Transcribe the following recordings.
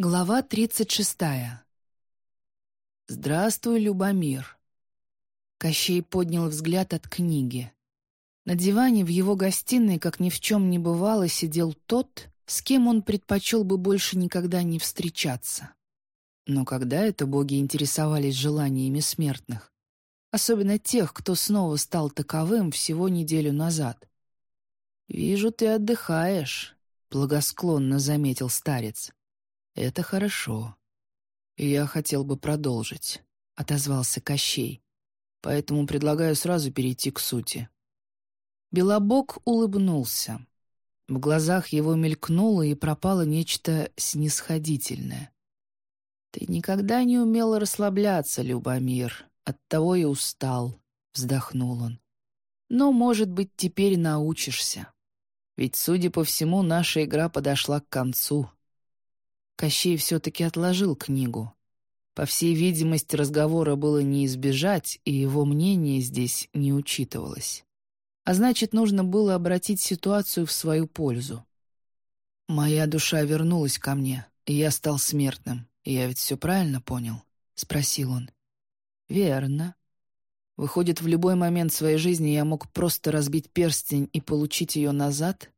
Глава 36. «Здравствуй, Любомир». Кощей поднял взгляд от книги. На диване в его гостиной, как ни в чем не бывало, сидел тот, с кем он предпочел бы больше никогда не встречаться. Но когда это боги интересовались желаниями смертных? Особенно тех, кто снова стал таковым всего неделю назад. «Вижу, ты отдыхаешь», — благосклонно заметил старец. «Это хорошо. Я хотел бы продолжить», — отозвался Кощей. «Поэтому предлагаю сразу перейти к сути». Белобок улыбнулся. В глазах его мелькнуло и пропало нечто снисходительное. «Ты никогда не умел расслабляться, Любомир, оттого и устал», — вздохнул он. «Но, может быть, теперь научишься. Ведь, судя по всему, наша игра подошла к концу». Кощей все-таки отложил книгу. По всей видимости, разговора было не избежать, и его мнение здесь не учитывалось. А значит, нужно было обратить ситуацию в свою пользу. «Моя душа вернулась ко мне, и я стал смертным. Я ведь все правильно понял?» — спросил он. «Верно. Выходит, в любой момент своей жизни я мог просто разбить перстень и получить ее назад?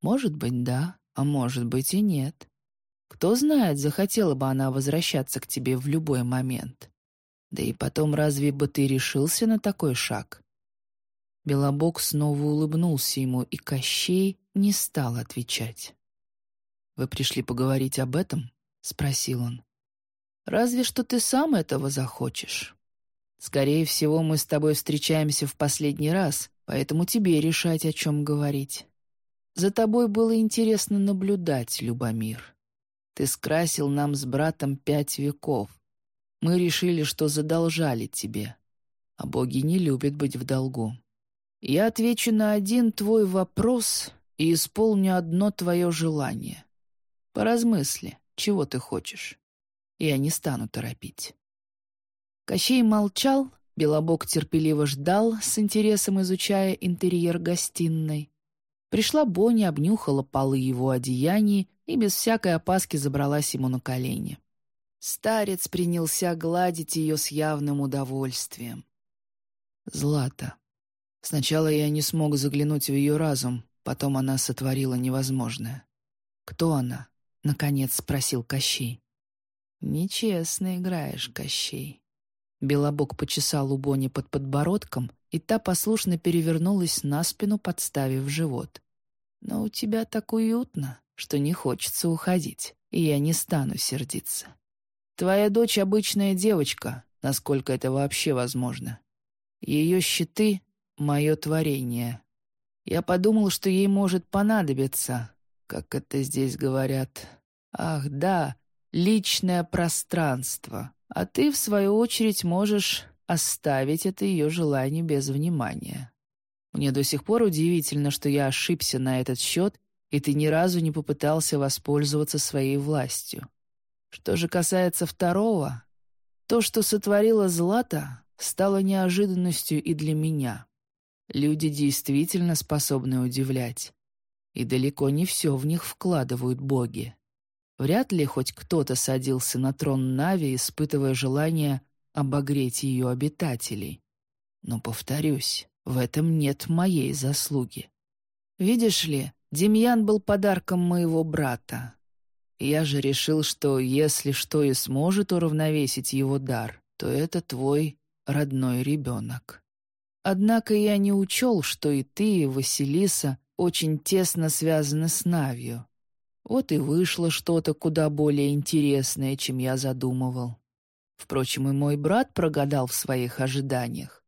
Может быть, да, а может быть и нет. Кто знает, захотела бы она возвращаться к тебе в любой момент. Да и потом, разве бы ты решился на такой шаг?» Белобок снова улыбнулся ему, и Кощей не стал отвечать. «Вы пришли поговорить об этом?» — спросил он. «Разве что ты сам этого захочешь. Скорее всего, мы с тобой встречаемся в последний раз, поэтому тебе решать, о чем говорить. За тобой было интересно наблюдать, Любомир. Ты скрасил нам с братом пять веков. Мы решили, что задолжали тебе. А боги не любят быть в долгу. Я отвечу на один твой вопрос и исполню одно твое желание. Поразмысли, чего ты хочешь. Я не стану торопить». Кощей молчал, Белобок терпеливо ждал, с интересом изучая интерьер гостиной. Пришла Бонни, обнюхала полы его одеяний и без всякой опаски забралась ему на колени. Старец принялся гладить ее с явным удовольствием. «Злата. Сначала я не смог заглянуть в ее разум, потом она сотворила невозможное. Кто она?» — наконец спросил Кощей. «Нечестно играешь, Кощей». Белобок почесал у Бони под подбородком, и та послушно перевернулась на спину, подставив живот. «Но у тебя так уютно что не хочется уходить, и я не стану сердиться. Твоя дочь обычная девочка, насколько это вообще возможно. Ее щиты — мое творение. Я подумал, что ей может понадобиться, как это здесь говорят. Ах, да, личное пространство. А ты, в свою очередь, можешь оставить это ее желание без внимания. Мне до сих пор удивительно, что я ошибся на этот счет и ты ни разу не попытался воспользоваться своей властью. Что же касается второго, то, что сотворила Злата, стало неожиданностью и для меня. Люди действительно способны удивлять, и далеко не все в них вкладывают боги. Вряд ли хоть кто-то садился на трон Нави, испытывая желание обогреть ее обитателей. Но, повторюсь, в этом нет моей заслуги. Видишь ли, Демьян был подарком моего брата. Я же решил, что если что и сможет уравновесить его дар, то это твой родной ребенок. Однако я не учел, что и ты, и Василиса, очень тесно связаны с Навью. Вот и вышло что-то куда более интересное, чем я задумывал. Впрочем, и мой брат прогадал в своих ожиданиях.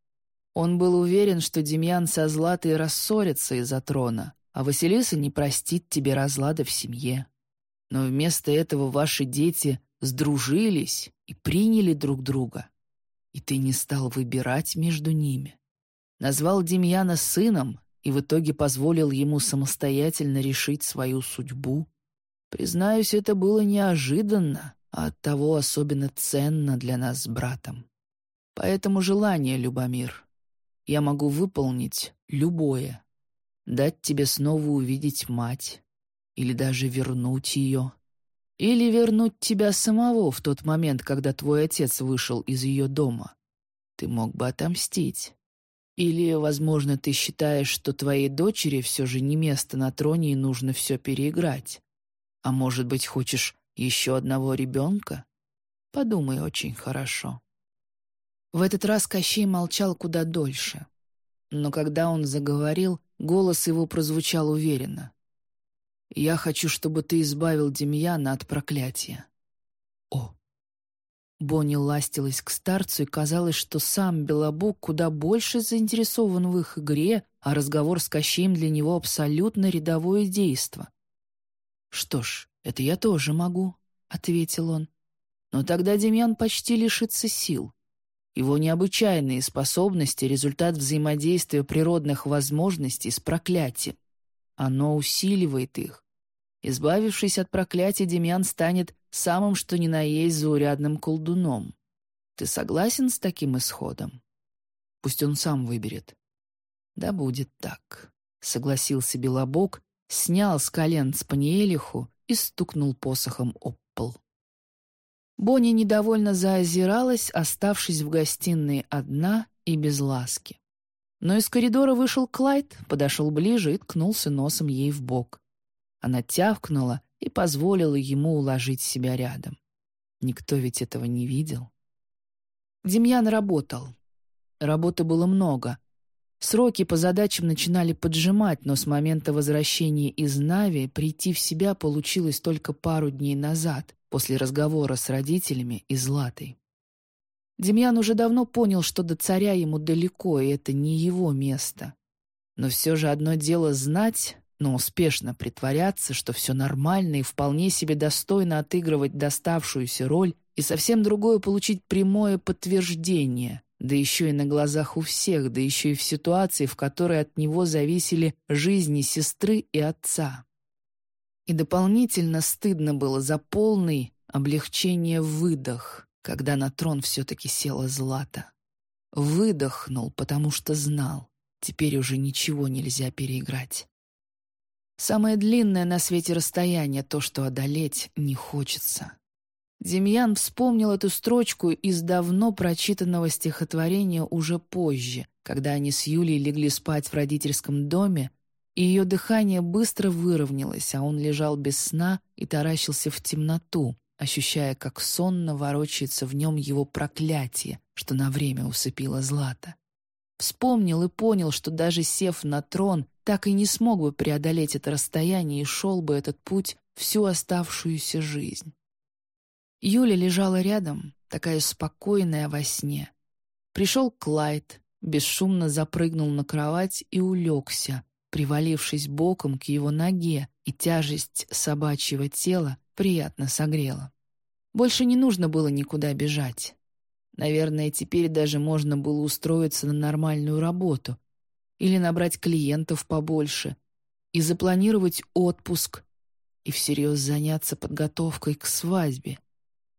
Он был уверен, что Демьян со Златой рассорятся из-за трона, а Василиса не простит тебе разлада в семье. Но вместо этого ваши дети сдружились и приняли друг друга. И ты не стал выбирать между ними. Назвал Демьяна сыном и в итоге позволил ему самостоятельно решить свою судьбу. Признаюсь, это было неожиданно, а оттого особенно ценно для нас с братом. Поэтому желание, Любомир, я могу выполнить любое дать тебе снова увидеть мать или даже вернуть ее. Или вернуть тебя самого в тот момент, когда твой отец вышел из ее дома. Ты мог бы отомстить. Или, возможно, ты считаешь, что твоей дочери все же не место на троне и нужно все переиграть. А может быть, хочешь еще одного ребенка? Подумай очень хорошо. В этот раз Кощей молчал куда дольше. Но когда он заговорил, голос его прозвучал уверенно. Я хочу, чтобы ты избавил Демьяна от проклятия». «О!» Бонни ластилась к старцу, и казалось, что сам Белобук куда больше заинтересован в их игре, а разговор с Кощеем для него абсолютно рядовое действо. «Что ж, это я тоже могу», — ответил он. «Но тогда Демьян почти лишится сил. Его необычайные способности — результат взаимодействия природных возможностей с проклятием. Оно усиливает их. Избавившись от проклятия, Демьян станет самым что ни на есть заурядным колдуном. Ты согласен с таким исходом? Пусть он сам выберет. Да будет так, — согласился Белобок, снял с колен Спаниелиху и стукнул посохом об пол. Бонни недовольно заозиралась, оставшись в гостиной одна и без ласки. Но из коридора вышел Клайд, подошел ближе и ткнулся носом ей в бок. Она тявкнула и позволила ему уложить себя рядом. Никто ведь этого не видел. Демьян работал. Работы было много. Сроки по задачам начинали поджимать, но с момента возвращения из Нави прийти в себя получилось только пару дней назад, после разговора с родителями и Златой. Демьян уже давно понял, что до царя ему далеко, и это не его место. Но все же одно дело знать, но успешно притворяться, что все нормально и вполне себе достойно отыгрывать доставшуюся роль, и совсем другое получить прямое подтверждение, да еще и на глазах у всех, да еще и в ситуации, в которой от него зависели жизни сестры и отца. И дополнительно стыдно было за полный облегчение выдох — когда на трон все-таки села Злата. Выдохнул, потому что знал, теперь уже ничего нельзя переиграть. Самое длинное на свете расстояние — то, что одолеть не хочется. Демьян вспомнил эту строчку из давно прочитанного стихотворения уже позже, когда они с Юлей легли спать в родительском доме, и ее дыхание быстро выровнялось, а он лежал без сна и таращился в темноту, ощущая, как сонно ворочается в нем его проклятие, что на время усыпило Злата. Вспомнил и понял, что даже сев на трон, так и не смог бы преодолеть это расстояние и шел бы этот путь всю оставшуюся жизнь. Юля лежала рядом, такая спокойная во сне. Пришел Клайд, бесшумно запрыгнул на кровать и улегся, привалившись боком к его ноге, и тяжесть собачьего тела приятно согрело. Больше не нужно было никуда бежать. Наверное, теперь даже можно было устроиться на нормальную работу или набрать клиентов побольше и запланировать отпуск и всерьез заняться подготовкой к свадьбе.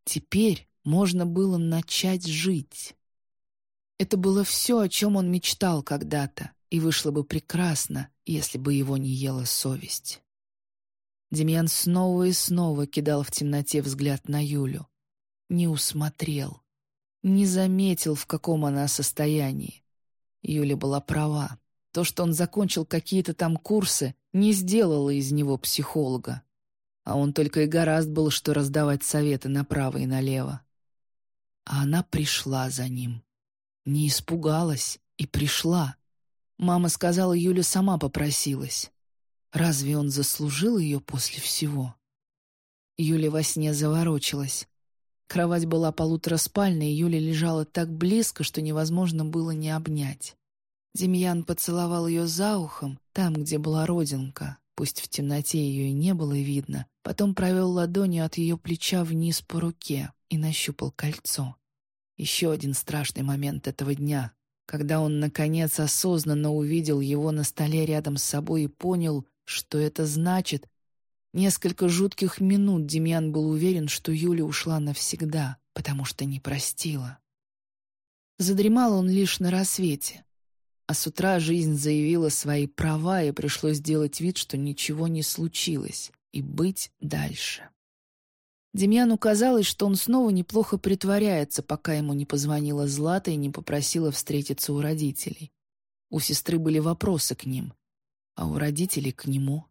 Теперь можно было начать жить. Это было все, о чем он мечтал когда-то, и вышло бы прекрасно, если бы его не ела совесть. Демьян снова и снова кидал в темноте взгляд на Юлю. Не усмотрел. Не заметил, в каком она состоянии. Юля была права. То, что он закончил какие-то там курсы, не сделало из него психолога. А он только и гораздо был, что раздавать советы направо и налево. А она пришла за ним. Не испугалась и пришла. Мама сказала, Юля сама попросилась. Разве он заслужил ее после всего? Юля во сне заворочилась. Кровать была полутораспальной, и Юля лежала так близко, что невозможно было не обнять. Демьян поцеловал ее за ухом, там, где была родинка, пусть в темноте ее и не было видно, потом провел ладонью от ее плеча вниз по руке и нащупал кольцо. Еще один страшный момент этого дня, когда он, наконец, осознанно увидел его на столе рядом с собой и понял, что это значит? Несколько жутких минут Демьян был уверен, что Юля ушла навсегда, потому что не простила. Задремал он лишь на рассвете. А с утра жизнь заявила свои права, и пришлось делать вид, что ничего не случилось, и быть дальше. Демьяну казалось, что он снова неплохо притворяется, пока ему не позвонила Злата и не попросила встретиться у родителей. У сестры были вопросы к ним, а у родителей к нему.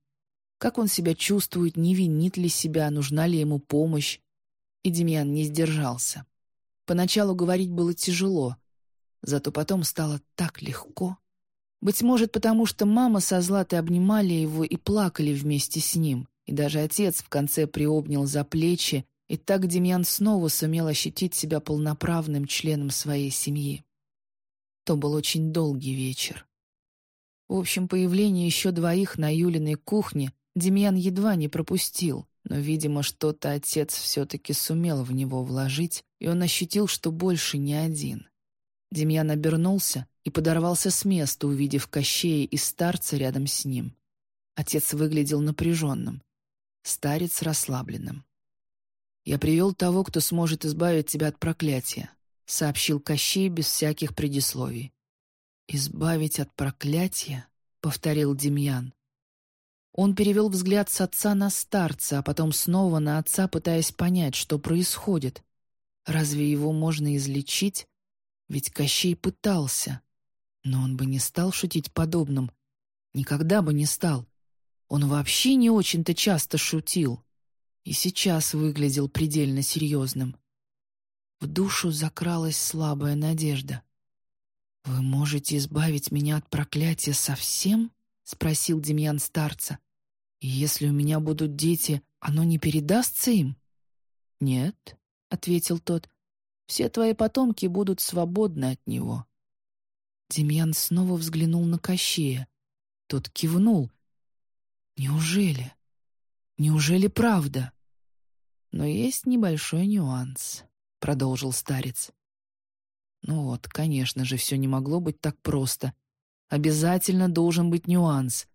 Как он себя чувствует, не винит ли себя, нужна ли ему помощь. И Демьян не сдержался. Поначалу говорить было тяжело, зато потом стало так легко. Быть может, потому что мама со Златой обнимали его и плакали вместе с ним, и даже отец в конце приобнял за плечи, и так Демьян снова сумел ощутить себя полноправным членом своей семьи. То был очень долгий вечер. В общем, появление еще двоих на Юлиной кухне Демьян едва не пропустил, но, видимо, что-то отец все-таки сумел в него вложить, и он ощутил, что больше не один. Демьян обернулся и подорвался с места, увидев Кощея и старца рядом с ним. Отец выглядел напряженным старец расслабленным. «Я привел того, кто сможет избавить тебя от проклятия», — сообщил Кощей без всяких предисловий. «Избавить от проклятия?» — повторил Демьян. Он перевел взгляд с отца на старца, а потом снова на отца, пытаясь понять, что происходит. Разве его можно излечить? Ведь Кощей пытался. Но он бы не стал шутить подобным. Никогда бы не стал. Он вообще не очень-то часто шутил. И сейчас выглядел предельно серьезным. В душу закралась слабая надежда. «Вы можете избавить меня от проклятия совсем?» — спросил Демьян старца. «И если у меня будут дети, оно не передастся им?» «Нет», — ответил тот, — «все твои потомки будут свободны от него». Демьян снова взглянул на Кощея. Тот кивнул, Неужели? Неужели правда? Но есть небольшой нюанс, продолжил старец. Ну вот, конечно же, все не могло быть так просто. Обязательно должен быть нюанс.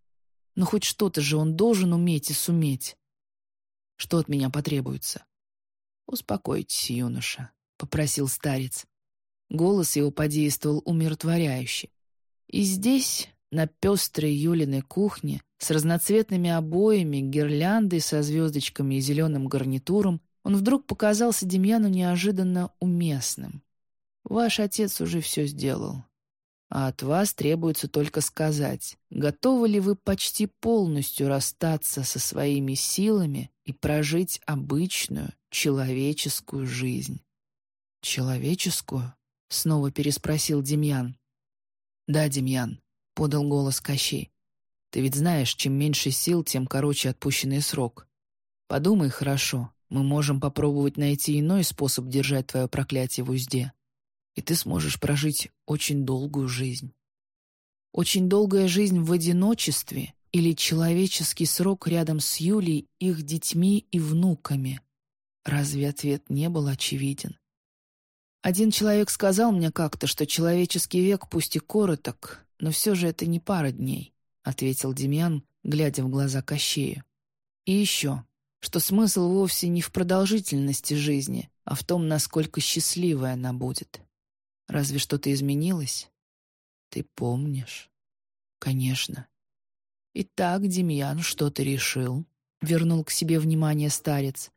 Но хоть что-то же он должен уметь и суметь. Что от меня потребуется? «Успокойтесь, юноша», — попросил старец. Голос его подействовал умиротворяюще. И здесь, на пестрой Юлиной кухне, с разноцветными обоями, гирляндой со звездочками и зеленым гарнитуром, он вдруг показался Демьяну неожиданно уместным. «Ваш отец уже все сделал. А от вас требуется только сказать, готовы ли вы почти полностью расстаться со своими силами и прожить обычную человеческую жизнь». «Человеческую?» — снова переспросил Демьян. «Да, Демьян», — подал голос Кощей. Ты ведь знаешь, чем меньше сил, тем короче отпущенный срок. Подумай хорошо, мы можем попробовать найти иной способ держать твое проклятие в узде. И ты сможешь прожить очень долгую жизнь. Очень долгая жизнь в одиночестве или человеческий срок рядом с Юлей, их детьми и внуками. Разве ответ не был очевиден? Один человек сказал мне как-то, что человеческий век пусть и короток, но все же это не пара дней. — ответил Демьян, глядя в глаза Кощею. «И еще, что смысл вовсе не в продолжительности жизни, а в том, насколько счастливой она будет. Разве что-то изменилось? Ты помнишь?» «Конечно». «Итак, Демьян, что ты решил?» — вернул к себе внимание старец.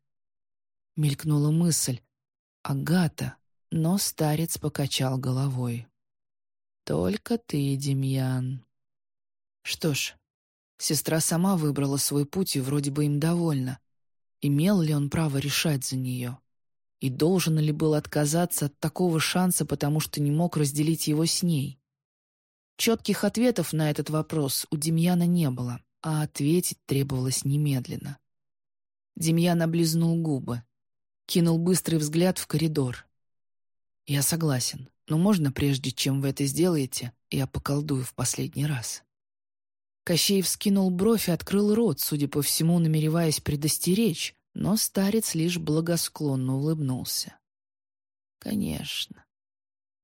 Мелькнула мысль. «Агата», но старец покачал головой. «Только ты, Демьян. Что ж, сестра сама выбрала свой путь и вроде бы им довольна. Имел ли он право решать за нее? И должен ли был отказаться от такого шанса, потому что не мог разделить его с ней? Четких ответов на этот вопрос у Демьяна не было, а ответить требовалось немедленно. Демьян облизнул губы, кинул быстрый взгляд в коридор. «Я согласен, но можно, прежде чем вы это сделаете, я поколдую в последний раз?» Кощей вскинул бровь и открыл рот, судя по всему, намереваясь предостеречь, но старец лишь благосклонно улыбнулся. «Конечно».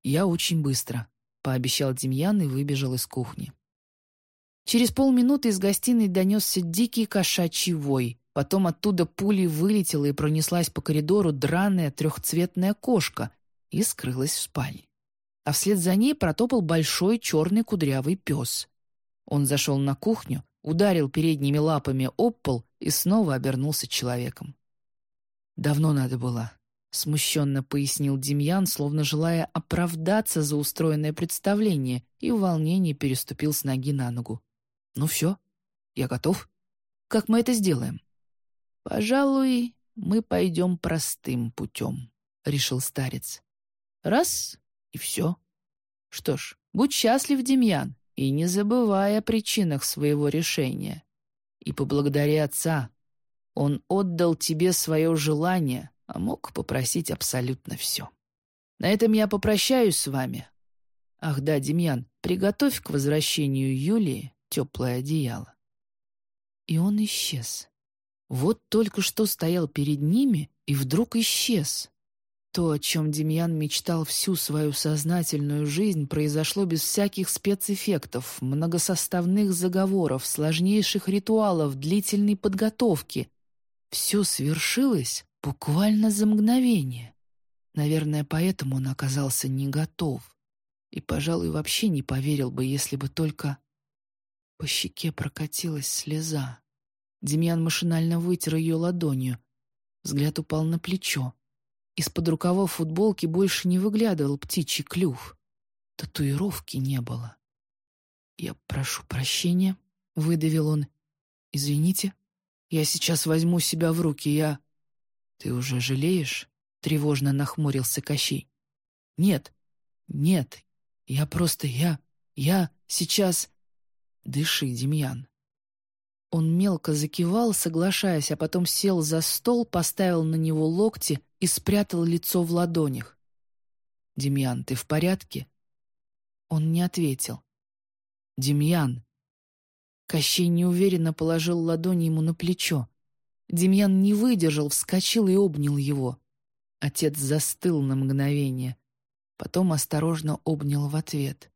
«Я очень быстро», — пообещал Демьян и выбежал из кухни. Через полминуты из гостиной донесся дикий кошачий вой. Потом оттуда пулей вылетела и пронеслась по коридору драная трехцветная кошка и скрылась в спальне. А вслед за ней протопал большой черный кудрявый пес. Он зашел на кухню, ударил передними лапами об пол и снова обернулся человеком. Давно надо было», — смущенно пояснил Демьян, словно желая оправдаться за устроенное представление, и в волнении переступил с ноги на ногу. «Ну все, я готов. Как мы это сделаем?» «Пожалуй, мы пойдем простым путем», — решил старец. «Раз — и все. Что ж, будь счастлив, Демьян, и не забывай о причинах своего решения. И поблагодари отца. Он отдал тебе свое желание, а мог попросить абсолютно все. На этом я попрощаюсь с вами. Ах да, Демьян, приготовь к возвращению Юлии теплое одеяло. И он исчез. Вот только что стоял перед ними и вдруг исчез. То, о чем Демьян мечтал всю свою сознательную жизнь, произошло без всяких спецэффектов, многосоставных заговоров, сложнейших ритуалов, длительной подготовки. Все свершилось буквально за мгновение. Наверное, поэтому он оказался не готов. И, пожалуй, вообще не поверил бы, если бы только... По щеке прокатилась слеза. Демьян машинально вытер ее ладонью. Взгляд упал на плечо. Из-под рукава футболки больше не выглядывал птичий клюв. Татуировки не было. «Я прошу прощения», — выдавил он. «Извините, я сейчас возьму себя в руки, я...» «Ты уже жалеешь?» — тревожно нахмурился Кощей. «Нет, нет, я просто... я... я сейчас...» «Дыши, Демьян». Он мелко закивал, соглашаясь, а потом сел за стол, поставил на него локти и спрятал лицо в ладонях. «Демьян, ты в порядке?» Он не ответил. «Демьян!» Кощей неуверенно положил ладонь ему на плечо. Демьян не выдержал, вскочил и обнял его. Отец застыл на мгновение. Потом осторожно обнял в ответ.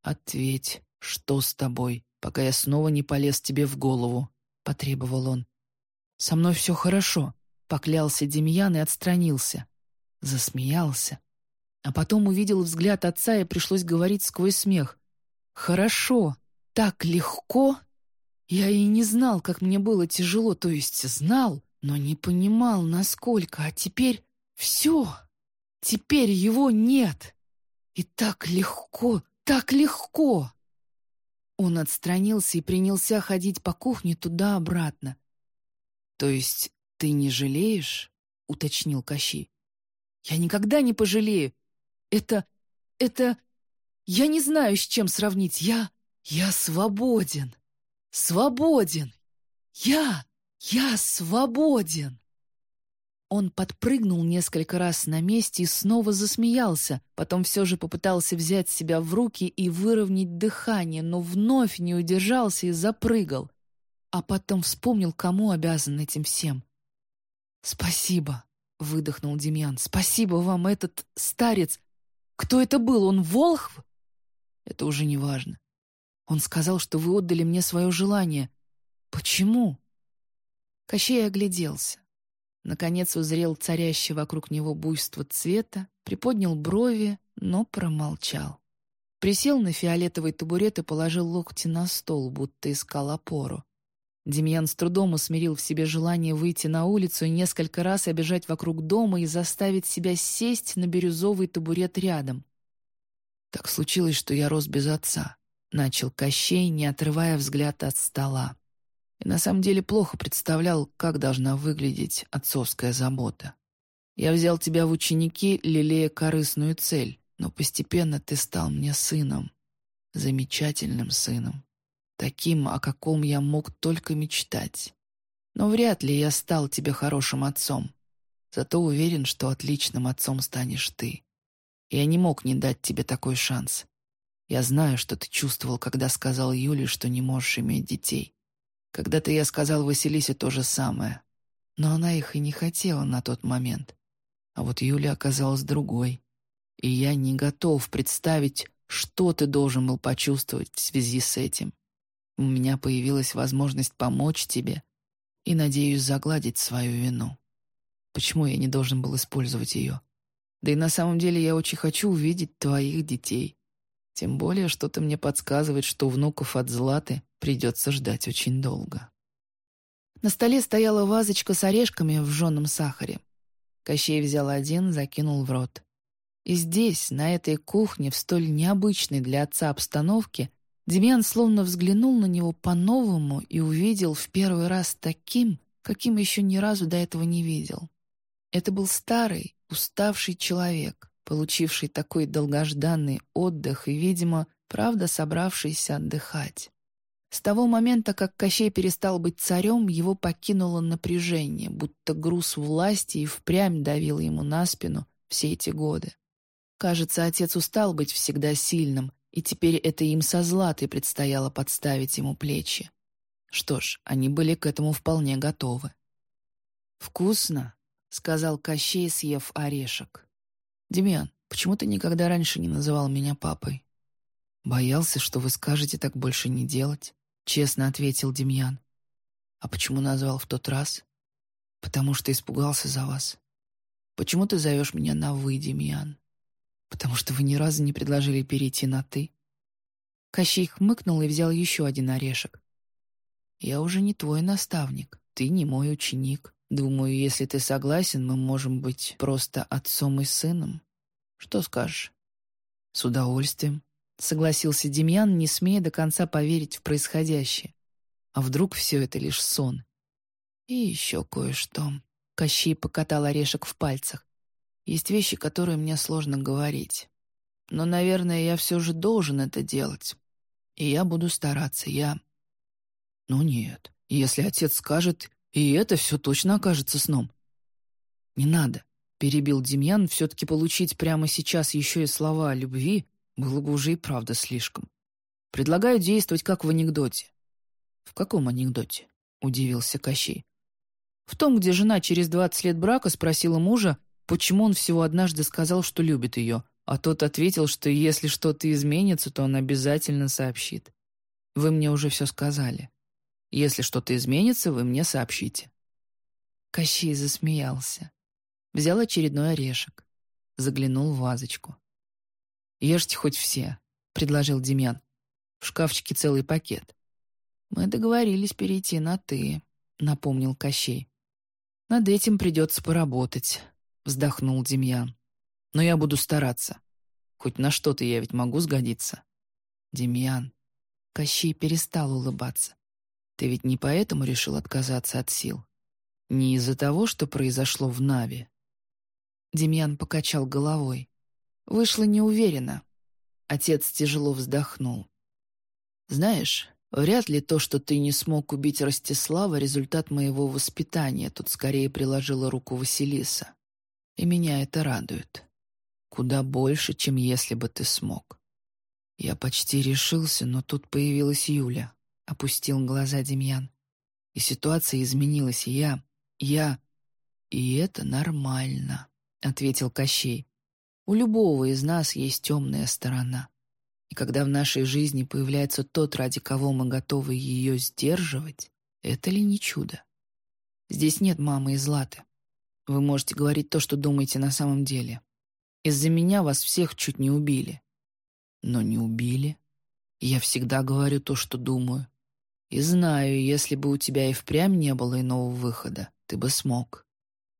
«Ответь, что с тобой, пока я снова не полез тебе в голову?» — потребовал он. «Со мной все хорошо», Поклялся Демьян и отстранился. Засмеялся. А потом увидел взгляд отца и пришлось говорить сквозь смех. «Хорошо, так легко!» Я и не знал, как мне было тяжело, то есть знал, но не понимал, насколько. А теперь все. Теперь его нет. И так легко, так легко. Он отстранился и принялся ходить по кухне туда-обратно. То есть «Ты не жалеешь?» — уточнил Кощей. «Я никогда не пожалею. Это... это... Я не знаю, с чем сравнить. Я... я свободен. Свободен. Я... я свободен!» Он подпрыгнул несколько раз на месте и снова засмеялся, потом все же попытался взять себя в руки и выровнять дыхание, но вновь не удержался и запрыгал. А потом вспомнил, кому обязан этим всем. «Спасибо», — выдохнул Демьян. «Спасибо вам, этот старец. Кто это был? Он Волхв?» «Это уже не важно. Он сказал, что вы отдали мне свое желание. Почему?» Кощей огляделся. Наконец узрел царящее вокруг него буйство цвета, приподнял брови, но промолчал. Присел на фиолетовый табурет и положил локти на стол, будто искал опору. Демьян с трудом усмирил в себе желание выйти на улицу и несколько раз обежать вокруг дома и заставить себя сесть на бирюзовый табурет рядом. «Так случилось, что я рос без отца», — начал Кощей, не отрывая взгляд от стола. И на самом деле плохо представлял, как должна выглядеть отцовская забота. Я взял тебя в ученики, лелея корыстную цель, но постепенно ты стал мне сыном, замечательным сыном таким, о каком я мог только мечтать. Но вряд ли я стал тебе хорошим отцом. Зато уверен, что отличным отцом станешь ты. Я не мог не дать тебе такой шанс. Я знаю, что ты чувствовал, когда сказал Юле, что не можешь иметь детей. Когда-то я сказал Василисе то же самое. Но она их и не хотела на тот момент. А вот Юля оказалась другой. И я не готов представить, что ты должен был почувствовать в связи с этим. У меня появилась возможность помочь тебе и, надеюсь, загладить свою вину. Почему я не должен был использовать ее? Да и на самом деле я очень хочу увидеть твоих детей. Тем более что-то мне подсказывает, что внуков от Златы придется ждать очень долго. На столе стояла вазочка с орешками в жженом сахаре. Кощей взял один, закинул в рот. И здесь, на этой кухне, в столь необычной для отца обстановке, Демьян словно взглянул на него по-новому и увидел в первый раз таким, каким еще ни разу до этого не видел. Это был старый, уставший человек, получивший такой долгожданный отдых и, видимо, правда собравшийся отдыхать. С того момента, как Кощей перестал быть царем, его покинуло напряжение, будто груз власти и впрямь давил ему на спину все эти годы. Кажется, отец устал быть всегда сильным, и теперь это им со Златой предстояло подставить ему плечи. Что ж, они были к этому вполне готовы. «Вкусно», — сказал Кощей, съев орешек. «Демьян, почему ты никогда раньше не называл меня папой?» «Боялся, что вы скажете так больше не делать», — честно ответил Демьян. «А почему назвал в тот раз?» «Потому что испугался за вас». «Почему ты зовешь меня на «вы», Демьян?» «Потому что вы ни разу не предложили перейти на «ты». Кощей хмыкнул и взял еще один орешек. «Я уже не твой наставник, ты не мой ученик. Думаю, если ты согласен, мы можем быть просто отцом и сыном. Что скажешь?» «С удовольствием», — согласился Демьян, не смея до конца поверить в происходящее. А вдруг все это лишь сон? И еще кое-что. Кощей покатал орешек в пальцах. Есть вещи, которые мне сложно говорить. Но, наверное, я все же должен это делать. И я буду стараться, я... Ну нет, если отец скажет, и это все точно окажется сном. Не надо, — перебил Демьян, — все-таки получить прямо сейчас еще и слова о любви было бы уже и правда слишком. Предлагаю действовать, как в анекдоте. «В каком анекдоте?» — удивился Кощей. «В том, где жена через двадцать лет брака спросила мужа, почему он всего однажды сказал, что любит ее, а тот ответил, что если что-то изменится, то он обязательно сообщит. Вы мне уже все сказали. Если что-то изменится, вы мне сообщите». Кощей засмеялся. Взял очередной орешек. Заглянул в вазочку. «Ешьте хоть все», — предложил Демьян. «В шкафчике целый пакет». «Мы договорились перейти на «ты», — напомнил Кощей. «Над этим придется поработать», — вздохнул Демьян. «Но я буду стараться. Хоть на что-то я ведь могу сгодиться». «Демьян». Кощей перестал улыбаться. «Ты ведь не поэтому решил отказаться от сил? Не из-за того, что произошло в Нави?» Демьян покачал головой. Вышло неуверенно. Отец тяжело вздохнул. «Знаешь, вряд ли то, что ты не смог убить Ростислава, результат моего воспитания. Тут скорее приложила руку Василиса. И меня это радует. Куда больше, чем если бы ты смог. Я почти решился, но тут появилась Юля. Опустил глаза Демьян. И ситуация изменилась, я... Я... И это нормально, — ответил Кощей. У любого из нас есть темная сторона. И когда в нашей жизни появляется тот, ради кого мы готовы ее сдерживать, это ли не чудо? Здесь нет мамы и Златы. Вы можете говорить то, что думаете на самом деле. Из-за меня вас всех чуть не убили. Но не убили. Я всегда говорю то, что думаю. И знаю, если бы у тебя и впрямь не было иного выхода, ты бы смог.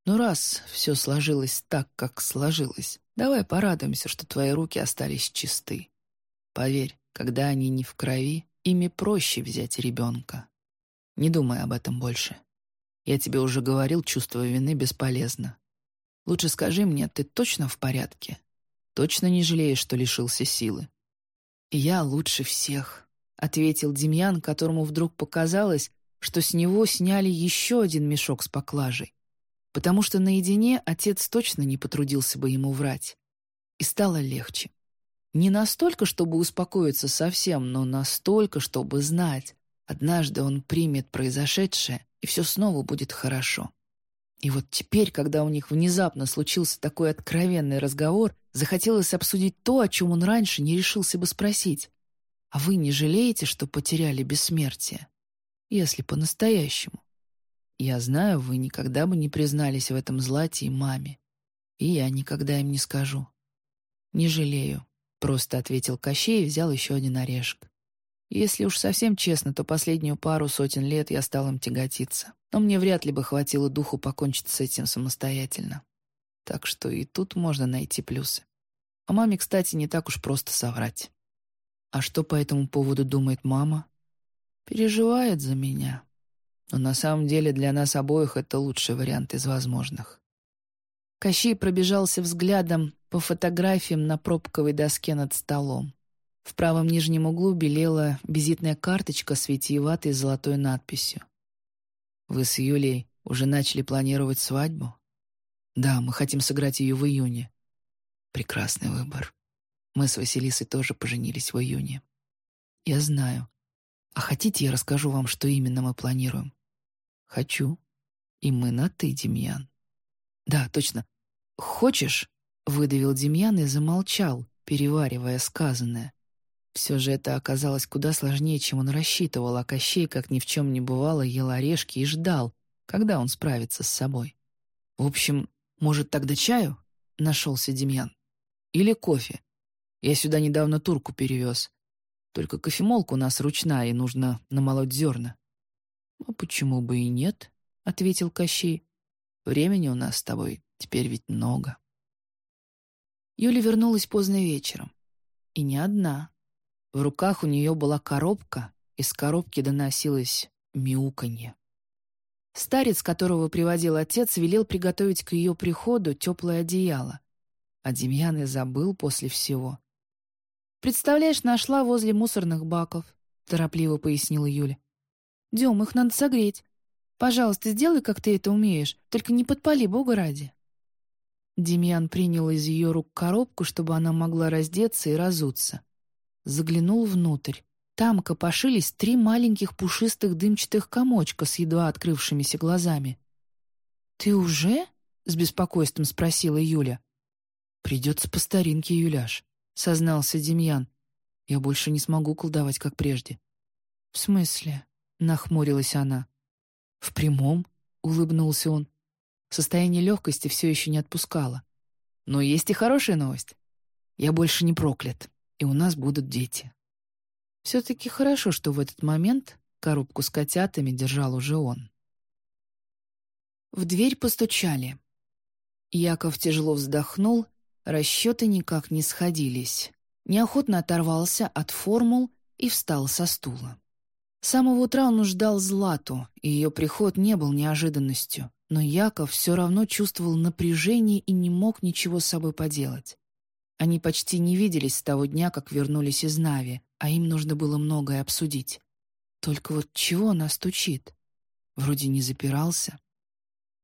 Но раз все сложилось так, как сложилось, Давай порадуемся, что твои руки остались чисты. Поверь, когда они не в крови, ими проще взять ребенка. Не думай об этом больше. Я тебе уже говорил, чувство вины бесполезно. Лучше скажи мне, ты точно в порядке? Точно не жалеешь, что лишился силы? «Я лучше всех», — ответил Демьян, которому вдруг показалось, что с него сняли еще один мешок с поклажей потому что наедине отец точно не потрудился бы ему врать. И стало легче. Не настолько, чтобы успокоиться совсем, но настолько, чтобы знать, однажды он примет произошедшее, и все снова будет хорошо. И вот теперь, когда у них внезапно случился такой откровенный разговор, захотелось обсудить то, о чем он раньше не решился бы спросить. «А вы не жалеете, что потеряли бессмертие? Если по-настоящему?» Я знаю, вы никогда бы не признались в этом Злате и маме. И я никогда им не скажу. Не жалею, — просто ответил Кощей и взял еще один орешек. Если уж совсем честно, то последнюю пару сотен лет я стал им тяготиться. Но мне вряд ли бы хватило духу покончить с этим самостоятельно. Так что и тут можно найти плюсы. А маме, кстати, не так уж просто соврать. А что по этому поводу думает мама? Переживает за меня. Но на самом деле для нас обоих это лучший вариант из возможных. Кощей пробежался взглядом по фотографиям на пробковой доске над столом. В правом нижнем углу белела визитная карточка с витиеватой золотой надписью. «Вы с Юлей уже начали планировать свадьбу?» «Да, мы хотим сыграть ее в июне». «Прекрасный выбор. Мы с Василисой тоже поженились в июне». «Я знаю. А хотите, я расскажу вам, что именно мы планируем?» «Хочу. И мы на «ты», Демьян». «Да, точно. Хочешь?» — выдавил Демьян и замолчал, переваривая сказанное. Все же это оказалось куда сложнее, чем он рассчитывал, а Кощей, как ни в чем не бывало, ел орешки и ждал, когда он справится с собой. «В общем, может, тогда чаю?» — нашелся Демьян. «Или кофе. Я сюда недавно турку перевез. Только кофемолка у нас ручная, и нужно намолоть зерна». «А почему бы и нет?» — ответил Кощей. «Времени у нас с тобой теперь ведь много». Юля вернулась поздно вечером. И не одна. В руках у нее была коробка, из коробки доносилось мяуканье. Старец, которого приводил отец, велел приготовить к ее приходу теплое одеяло. А Демьян и забыл после всего. «Представляешь, нашла возле мусорных баков», — торопливо пояснила Юля. «Дем, их надо согреть. Пожалуйста, сделай, как ты это умеешь, только не подпали, бога ради». Демьян принял из ее рук коробку, чтобы она могла раздеться и разуться заглянул внутрь. Там копошились три маленьких пушистых дымчатых комочка с едва открывшимися глазами. «Ты уже?» — с беспокойством спросила Юля. «Придется по старинке, Юляш», — сознался Демьян. «Я больше не смогу колдовать, как прежде». «В смысле?» — нахмурилась она. «В прямом?» — улыбнулся он. Состояние легкости все еще не отпускало. «Но есть и хорошая новость. Я больше не проклят и у нас будут дети. Все-таки хорошо, что в этот момент коробку с котятами держал уже он. В дверь постучали. Яков тяжело вздохнул, расчеты никак не сходились. Неохотно оторвался от формул и встал со стула. С самого утра он ждал Злату, и ее приход не был неожиданностью, но Яков все равно чувствовал напряжение и не мог ничего с собой поделать. Они почти не виделись с того дня, как вернулись из Нави, а им нужно было многое обсудить. Только вот чего она стучит? Вроде не запирался.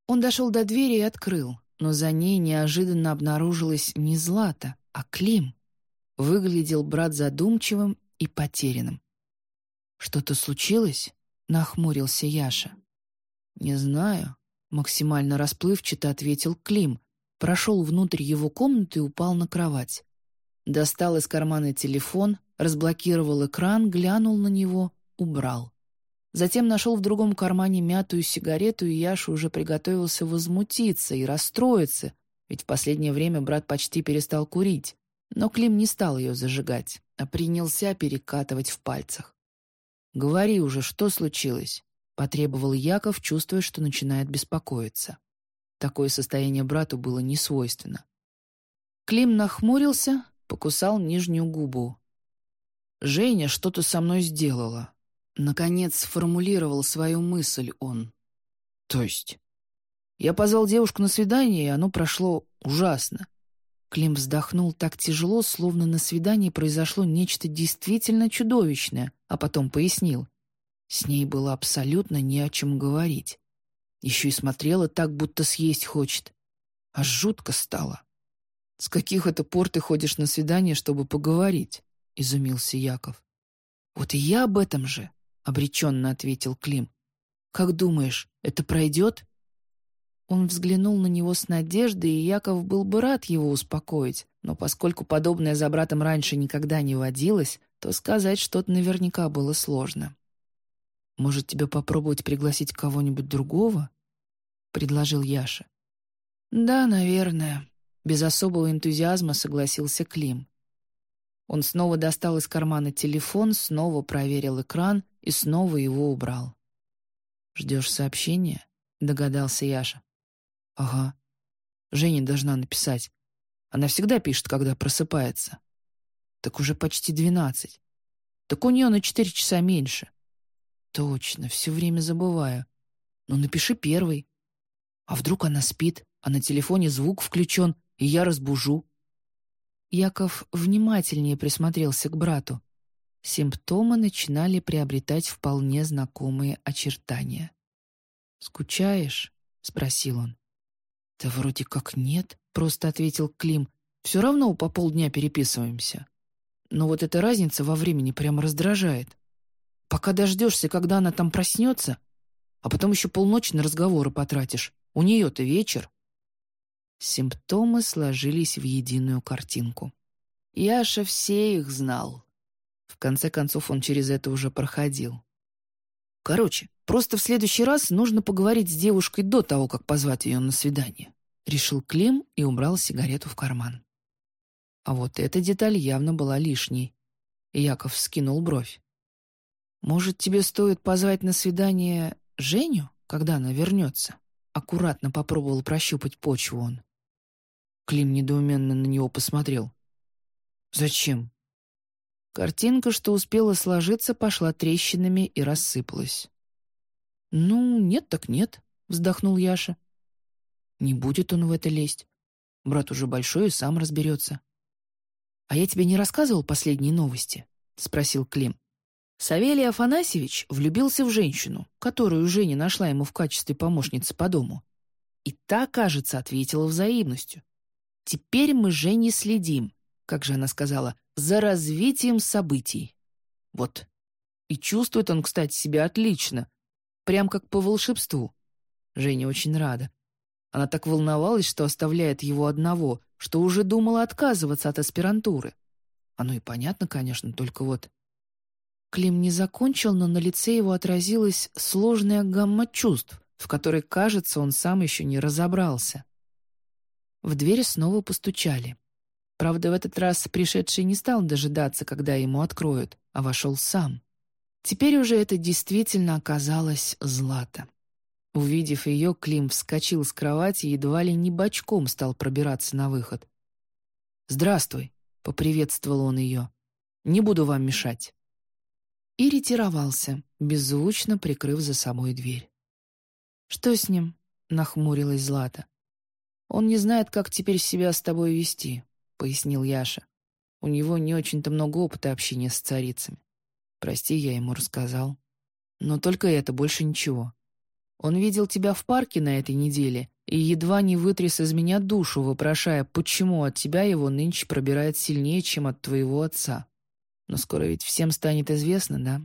Он дошел до двери и открыл, но за ней неожиданно обнаружилась не Злата, а Клим. Выглядел брат задумчивым и потерянным. «Что-то случилось?» — нахмурился Яша. «Не знаю», — максимально расплывчато ответил Клим, прошел внутрь его комнаты и упал на кровать. Достал из кармана телефон, разблокировал экран, глянул на него, убрал. Затем нашел в другом кармане мятую сигарету, и Яша уже приготовился возмутиться и расстроиться, ведь в последнее время брат почти перестал курить. Но Клим не стал ее зажигать, а принялся перекатывать в пальцах. «Говори уже, что случилось?» — потребовал Яков, чувствуя, что начинает беспокоиться. Такое состояние брату было не свойственно. Клим нахмурился, покусал нижнюю губу. «Женя что-то со мной сделала». Наконец сформулировал свою мысль он. «То есть?» Я позвал девушку на свидание, и оно прошло ужасно. Клим вздохнул так тяжело, словно на свидании произошло нечто действительно чудовищное, а потом пояснил. С ней было абсолютно не о чем говорить. Еще и смотрела так, будто съесть хочет. Аж жутко стало. «С каких это пор ты ходишь на свидание, чтобы поговорить?» — изумился Яков. «Вот и я об этом же», — обреченно ответил Клим. «Как думаешь, это пройдет?» Он взглянул на него с надеждой, и Яков был бы рад его успокоить, но поскольку подобное за братом раньше никогда не водилось, то сказать что-то наверняка было сложно. «Может, тебе попробовать пригласить кого-нибудь другого?» — предложил Яша. «Да, наверное», — без особого энтузиазма согласился Клим. Он снова достал из кармана телефон, снова проверил экран и снова его убрал. «Ждешь сообщения?» — догадался Яша. «Ага. Женя должна написать. Она всегда пишет, когда просыпается. Так уже почти двенадцать. Так у нее на четыре часа меньше. Точно, все время забываю. Ну, напиши первый. А вдруг она спит, а на телефоне звук включен, и я разбужу? Яков внимательнее присмотрелся к брату. Симптомы начинали приобретать вполне знакомые очертания. «Скучаешь?» — спросил он. «Да вроде как нет», — просто ответил Клим. «Все равно по полдня переписываемся. Но вот эта разница во времени прямо раздражает. Пока дождешься, когда она там проснется, а потом еще полночи на разговоры потратишь. У нее-то вечер». Симптомы сложились в единую картинку. Яша все их знал. В конце концов, он через это уже проходил. Короче, просто в следующий раз нужно поговорить с девушкой до того, как позвать ее на свидание. Решил Клим и убрал сигарету в карман. А вот эта деталь явно была лишней. Яков скинул бровь. «Может, тебе стоит позвать на свидание Женю, когда она вернется?» Аккуратно попробовал прощупать почву он. Клим недоуменно на него посмотрел. «Зачем?» Картинка, что успела сложиться, пошла трещинами и рассыпалась. «Ну, нет так нет», — вздохнул Яша. «Не будет он в это лезть. Брат уже большой и сам разберется». «А я тебе не рассказывал последние новости?» — спросил Клим. Савелий Афанасьевич влюбился в женщину, которую Женя нашла ему в качестве помощницы по дому. И та, кажется, ответила взаимностью. «Теперь мы Жене следим», как же она сказала, за развитием событий. Вот. И чувствует он, кстати, себя отлично. Прям как по волшебству. Женя очень рада. Она так волновалась, что оставляет его одного, что уже думала отказываться от аспирантуры. Оно и понятно, конечно, только вот... Клим не закончил, но на лице его отразилась сложная гамма чувств, в которой, кажется, он сам еще не разобрался. В дверь снова постучали. Правда, в этот раз пришедший не стал дожидаться, когда ему откроют, а вошел сам. Теперь уже это действительно оказалось Злата. Увидев ее, Клим вскочил с кровати и едва ли не бочком стал пробираться на выход. «Здравствуй», — поприветствовал он ее. «Не буду вам мешать». И ретировался, беззвучно прикрыв за собой дверь. «Что с ним?» — нахмурилась Злата. «Он не знает, как теперь себя с тобой вести пояснил Яша. «У него не очень-то много опыта общения с царицами. Прости, я ему рассказал. Но только это, больше ничего. Он видел тебя в парке на этой неделе и едва не вытряс из меня душу, вопрошая, почему от тебя его нынче пробирает сильнее, чем от твоего отца. Но скоро ведь всем станет известно, да?»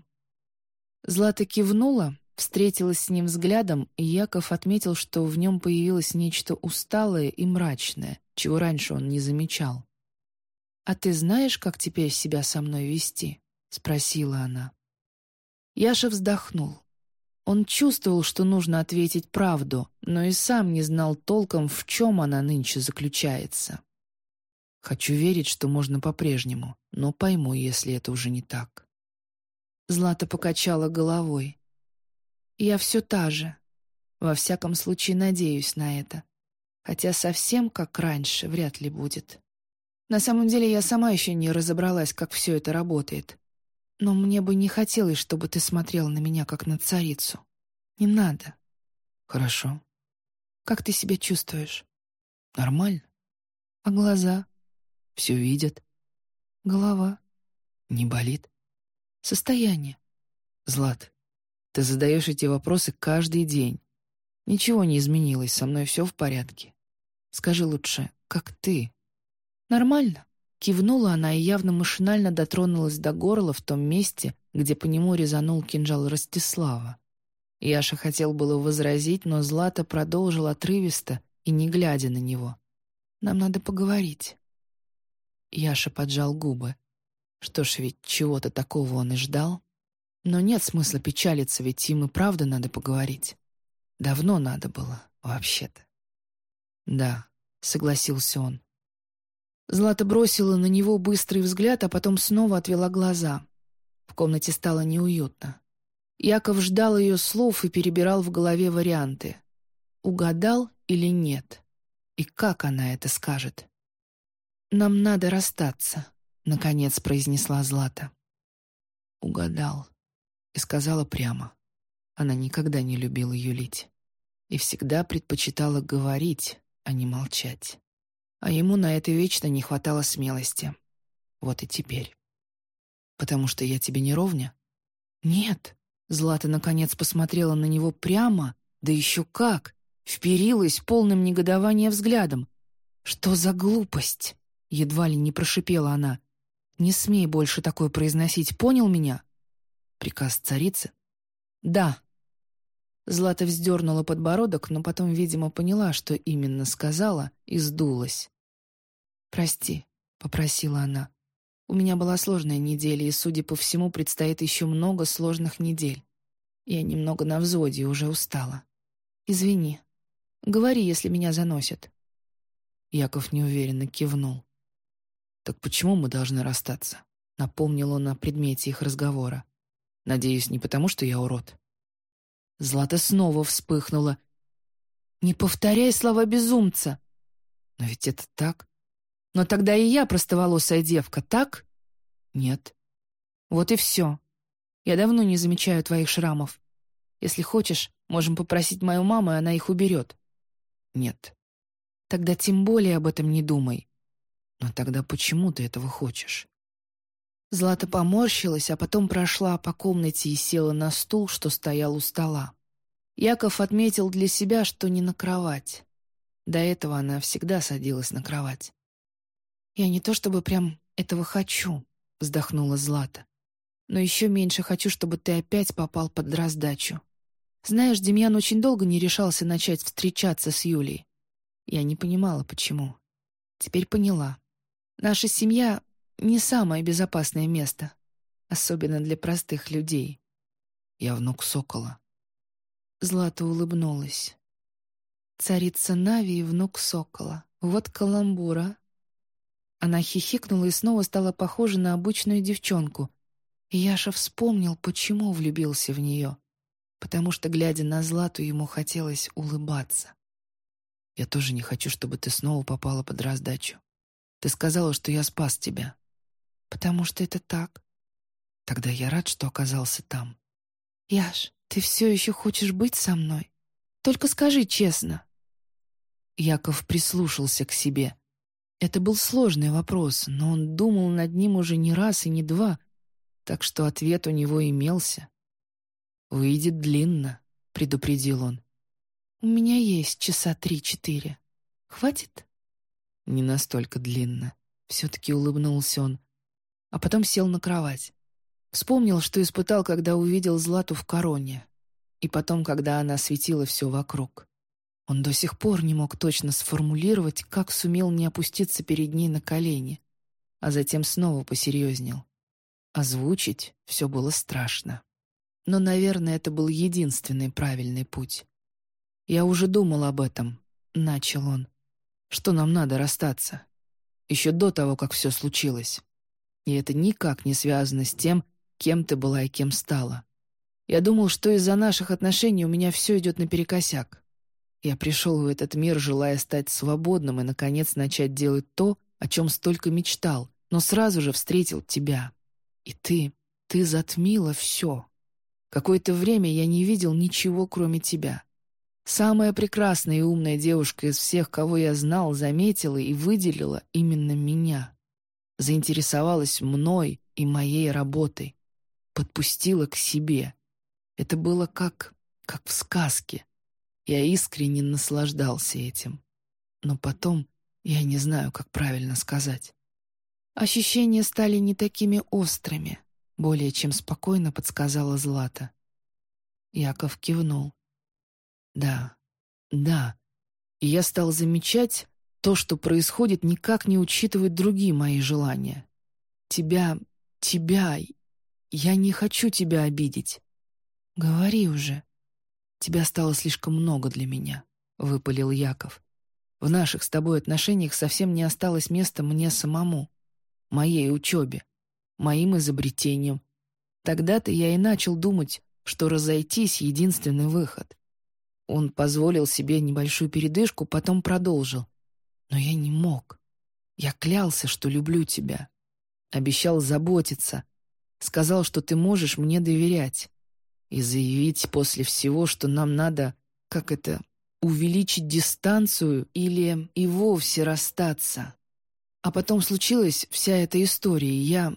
Злата кивнула, встретилась с ним взглядом, и Яков отметил, что в нем появилось нечто усталое и мрачное, чего раньше он не замечал. «А ты знаешь, как теперь себя со мной вести?» — спросила она. Яша вздохнул. Он чувствовал, что нужно ответить правду, но и сам не знал толком, в чем она нынче заключается. «Хочу верить, что можно по-прежнему, но пойму, если это уже не так». Злата покачала головой. «Я все та же. Во всяком случае, надеюсь на это. Хотя совсем как раньше вряд ли будет». На самом деле я сама еще не разобралась, как все это работает. Но мне бы не хотелось, чтобы ты смотрел на меня, как на царицу. Не надо. Хорошо. Как ты себя чувствуешь? Нормально. А глаза? Все видят. Голова? Не болит. Состояние? Злат, ты задаешь эти вопросы каждый день. Ничего не изменилось, со мной все в порядке. Скажи лучше, как ты? «Нормально», — кивнула она и явно машинально дотронулась до горла в том месте, где по нему резанул кинжал Ростислава. Яша хотел было возразить, но Злата продолжил отрывисто и не глядя на него. «Нам надо поговорить». Яша поджал губы. Что ж, ведь чего-то такого он и ждал. Но нет смысла печалиться, ведь им и правда надо поговорить. Давно надо было, вообще-то. «Да», — согласился он. Злата бросила на него быстрый взгляд, а потом снова отвела глаза. В комнате стало неуютно. Яков ждал ее слов и перебирал в голове варианты. Угадал или нет? И как она это скажет? «Нам надо расстаться», — наконец произнесла Злата. Угадал. И сказала прямо. Она никогда не любила юлить. И всегда предпочитала говорить, а не молчать. А ему на это вечно не хватало смелости. Вот и теперь. «Потому что я тебе не ровня?» «Нет». Злата наконец посмотрела на него прямо, да еще как, вперилась полным негодования взглядом. «Что за глупость?» — едва ли не прошипела она. «Не смей больше такое произносить, понял меня?» «Приказ царицы?» «Да». Злата вздернула подбородок, но потом, видимо, поняла, что именно сказала, и сдулась. «Прости», — попросила она. У меня была сложная неделя, и, судя по всему, предстоит еще много сложных недель. Я немного на взводе и уже устала. Извини. Говори, если меня заносят. Яков неуверенно кивнул. «Так почему мы должны расстаться?» Напомнил он о предмете их разговора. «Надеюсь, не потому, что я урод». Злата снова вспыхнула. «Не повторяй слова безумца!» «Но ведь это так. Но тогда и я простоволосая девка, так? Нет. Вот и все. Я давно не замечаю твоих шрамов. Если хочешь, можем попросить мою маму, и она их уберет. Нет. Тогда тем более об этом не думай. Но тогда почему ты этого хочешь? Злата поморщилась, а потом прошла по комнате и села на стул, что стоял у стола. Яков отметил для себя, что не на кровать. До этого она всегда садилась на кровать. «Я не то чтобы прям этого хочу», — вздохнула Злата. «Но еще меньше хочу, чтобы ты опять попал под раздачу. Знаешь, Демьян очень долго не решался начать встречаться с Юлей. Я не понимала, почему. Теперь поняла. Наша семья — не самое безопасное место, особенно для простых людей. Я внук Сокола». Злата улыбнулась. Царица Нави и внук Сокола. Вот каламбура. Она хихикнула и снова стала похожа на обычную девчонку. Яша вспомнил, почему влюбился в нее. Потому что, глядя на Злату, ему хотелось улыбаться. «Я тоже не хочу, чтобы ты снова попала под раздачу. Ты сказала, что я спас тебя». «Потому что это так». «Тогда я рад, что оказался там». «Яш, ты все еще хочешь быть со мной? Только скажи честно». Яков прислушался к себе — это был сложный вопрос, но он думал над ним уже не раз и не два, так что ответ у него имелся. «Выйдет длинно», — предупредил он. «У меня есть часа три-четыре. Хватит?» «Не настолько длинно», — все-таки улыбнулся он, а потом сел на кровать. Вспомнил, что испытал, когда увидел Злату в короне, и потом, когда она светила все вокруг. Он до сих пор не мог точно сформулировать, как сумел не опуститься перед ней на колени, а затем снова посерьезнел. Озвучить все было страшно. Но, наверное, это был единственный правильный путь. «Я уже думал об этом», — начал он. «Что нам надо расстаться? Еще до того, как все случилось. И это никак не связано с тем, кем ты была и кем стала. Я думал, что из-за наших отношений у меня все идет наперекосяк. Я пришел в этот мир, желая стать свободным и, наконец, начать делать то, о чем столько мечтал, но сразу же встретил тебя. И ты, ты затмила все. Какое-то время я не видел ничего, кроме тебя. Самая прекрасная и умная девушка из всех, кого я знал, заметила и выделила именно меня. Заинтересовалась мной и моей работой. Подпустила к себе. Это было как... как в сказке. Я искренне наслаждался этим. Но потом я не знаю, как правильно сказать. Ощущения стали не такими острыми, более чем спокойно подсказала Злата. Яков кивнул. Да, да. И я стал замечать, то, что происходит, никак не учитывает другие мои желания. Тебя, тебя, я не хочу тебя обидеть. Говори уже. «Тебя стало слишком много для меня», — выпалил Яков. «В наших с тобой отношениях совсем не осталось места мне самому, моей учебе, моим изобретениям. Тогда-то я и начал думать, что разойтись — единственный выход. Он позволил себе небольшую передышку, потом продолжил. Но я не мог. Я клялся, что люблю тебя. Обещал заботиться. Сказал, что ты можешь мне доверять. И заявить после всего, что нам надо, как это, увеличить дистанцию или и вовсе расстаться. А потом случилась вся эта история, и я...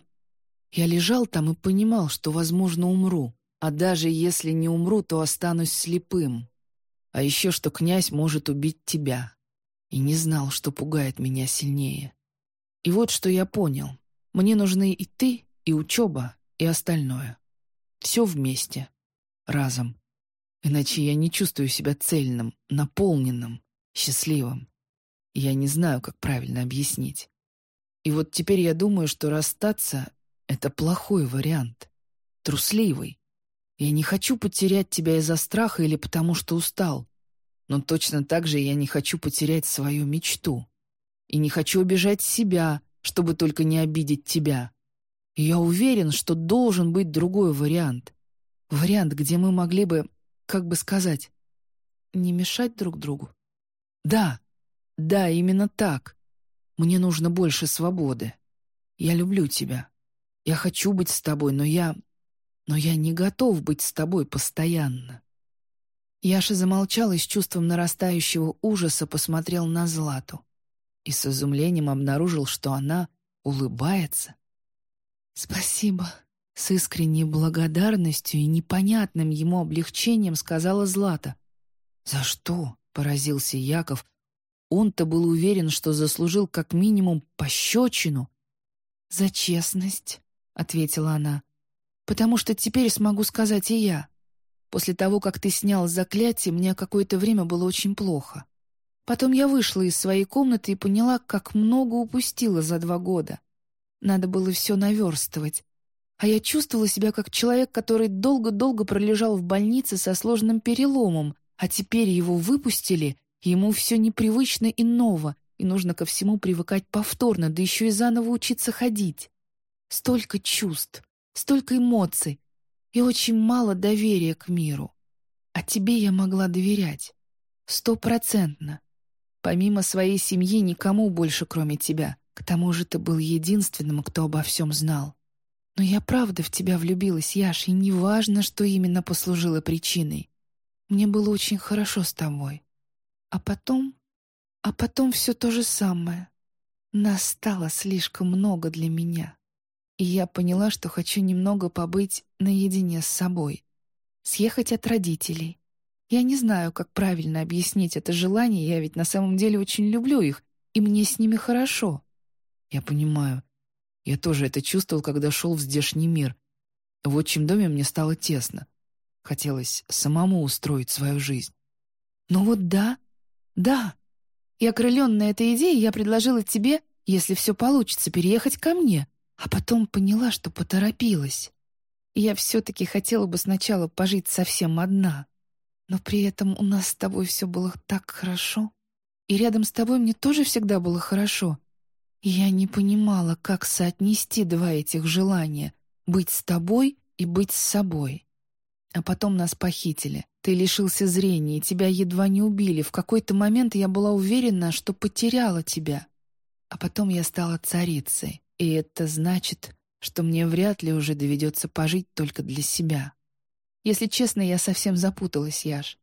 Я лежал там и понимал, что, возможно, умру. А даже если не умру, то останусь слепым. А еще, что князь может убить тебя. И не знал, что пугает меня сильнее. И вот что я понял. Мне нужны и ты, и учеба, и остальное. Все вместе. Разом. Иначе я не чувствую себя цельным, наполненным, счастливым. Я не знаю, как правильно объяснить. И вот теперь я думаю, что расстаться — это плохой вариант. Трусливый. Я не хочу потерять тебя из-за страха или потому что устал. Но точно так же я не хочу потерять свою мечту. И не хочу убежать себя, чтобы только не обидеть тебя. И я уверен, что должен быть другой вариант. Вариант, где мы могли бы, как бы сказать, не мешать друг другу. Да, да, именно так. Мне нужно больше свободы. Я люблю тебя. Я хочу быть с тобой, но я... Но я не готов быть с тобой постоянно. Яша замолчал и с чувством нарастающего ужаса посмотрел на Злату. И с изумлением обнаружил, что она улыбается. «Спасибо», — с искренней благодарностью и непонятным ему облегчением сказала Злата. «За что?» — поразился Яков. Он-то был уверен, что заслужил как минимум пощечину. «За честность», — ответила она. «Потому что теперь смогу сказать и я. После того, как ты снял заклятие, мне какое-то время было очень плохо. Потом я вышла из своей комнаты и поняла, как много упустила за два года. Надо было все наверстывать. А я чувствовала себя как человек, который долго-долго пролежал в больнице со сложным переломом, а теперь его выпустили, и ему все непривычно и ново, и нужно ко всему привыкать повторно, да еще и заново учиться ходить. Столько чувств, столько эмоций, и очень мало доверия к миру. А тебе я могла доверять. Стопроцентно. Помимо своей семьи никому больше, кроме тебя. К тому же ты был единственным, кто обо всем знал. Но я правда в тебя влюбилась, Яш, и неважно, что именно послужило причиной. Мне было очень хорошо с тобой. А потом... А потом все то же самое. Нас стало слишком много для меня и я поняла, что хочу немного побыть наедине с собой. Съехать от родителей. Я не знаю, как правильно объяснить это желание, я ведь на самом деле очень люблю их, и мне с ними хорошо. Я понимаю. Я тоже это чувствовал, когда шел в здешний мир. В отчим доме мне стало тесно. Хотелось самому устроить свою жизнь. Ну вот да, да. И окрыленная этой идеей я предложила тебе, если все получится, переехать ко мне — а потом поняла, что поторопилась. Я все-таки хотела бы сначала пожить совсем одна. Но при этом у нас с тобой все было так хорошо. И рядом с тобой мне тоже всегда было хорошо. И я не понимала, как соотнести два этих желания — быть с тобой и быть с собой. А потом нас похитили. Ты лишился зрения, и тебя едва не убили. В какой-то момент я была уверена, что потеряла тебя. А потом я стала царицей. И это значит, что мне вряд ли уже доведется пожить только для себя. Если честно, я совсем запуталась, Яш.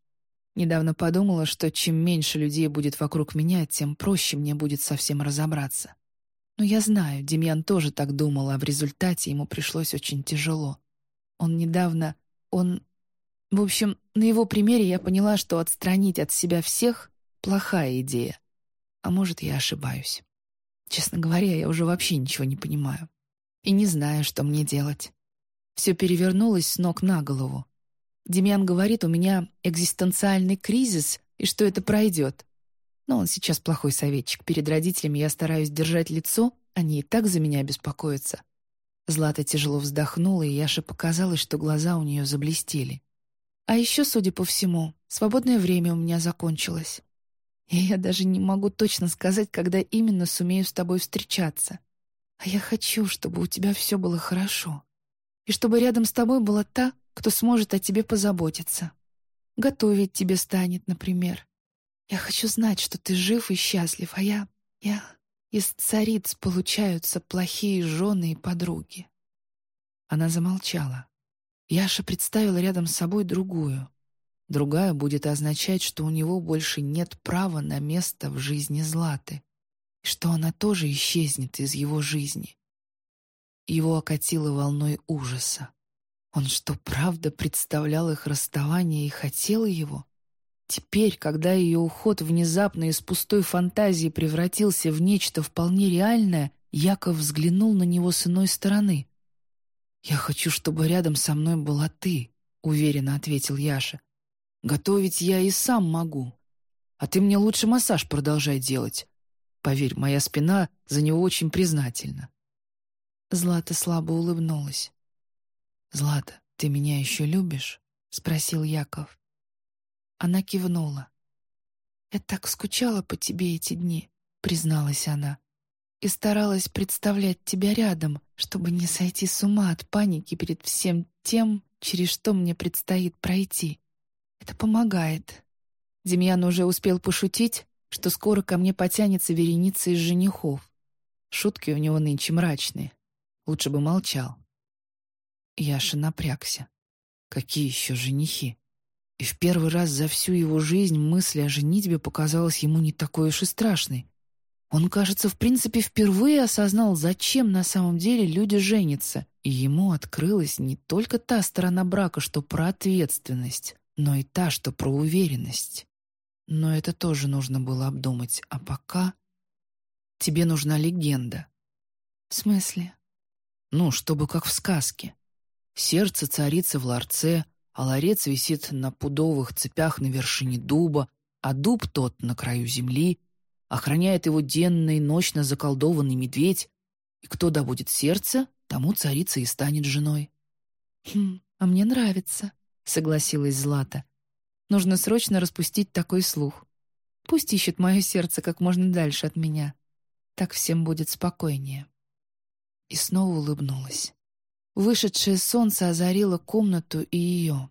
Недавно подумала, что чем меньше людей будет вокруг меня, тем проще мне будет совсем разобраться. Но я знаю, Демьян тоже так думал, а в результате ему пришлось очень тяжело. Он недавно... Он... В общем, на его примере я поняла, что отстранить от себя всех — плохая идея. А может, я ошибаюсь. Честно говоря, я уже вообще ничего не понимаю. И не знаю, что мне делать. Все перевернулось с ног на голову. Демьян говорит, у меня экзистенциальный кризис, и что это пройдет. Но он сейчас плохой советчик. Перед родителями я стараюсь держать лицо, они и так за меня беспокоятся. Злата тяжело вздохнула, и Яше показалось, что глаза у нее заблестели. А еще, судя по всему, свободное время у меня закончилось. И я даже не могу точно сказать, когда именно сумею с тобой встречаться. А я хочу, чтобы у тебя все было хорошо. И чтобы рядом с тобой была та, кто сможет о тебе позаботиться. Готовить тебе станет, например. Я хочу знать, что ты жив и счастлив, а я... я... Из цариц получаются плохие жены и подруги. Она замолчала. Яша представила рядом с собой другую. Другая будет означать, что у него больше нет права на место в жизни Златы, что она тоже исчезнет из его жизни. Его окатило волной ужаса. Он что, правда представлял их расставание и хотел его? Теперь, когда ее уход внезапно из пустой фантазии превратился в нечто вполне реальное, Яков взглянул на него с иной стороны. «Я хочу, чтобы рядом со мной была ты», — уверенно ответил Яша. «Готовить я и сам могу. А ты мне лучше массаж продолжай делать. Поверь, моя спина за него очень признательна». Злата слабо улыбнулась. «Злата, ты меня еще любишь?» — спросил Яков. Она кивнула. «Я так скучала по тебе эти дни», — призналась она и старалась представлять тебя рядом, чтобы не сойти с ума от паники перед всем тем, через что мне предстоит пройти. Это помогает. Демьян уже успел пошутить, что скоро ко мне потянется вереница из женихов. Шутки у него нынче мрачные. Лучше бы молчал. Яша напрягся. Какие еще женихи? И в первый раз за всю его жизнь мысль о женитьбе показалась ему не такой уж и страшной. Он, кажется, в принципе впервые осознал, зачем на самом деле люди женятся, и ему открылась не только та сторона брака, что про ответственность, но и та, что про уверенность. Но это тоже нужно было обдумать, а пока... Тебе нужна легенда. В смысле? Ну, чтобы как в сказке. Сердце царицы в ларце, а ларец висит на пудовых цепях на вершине дуба, а дуб тот на краю земли, охраняет его денно и ночно заколдованный медведь, и кто добудет сердце, тому царица и станет женой. «Хм, а мне нравится», — согласилась Злата. «Нужно срочно распустить такой слух. Пусть ищет мое сердце как можно дальше от меня. Так всем будет спокойнее». И снова улыбнулась. Вышедшее солнце озарило комнату и ее.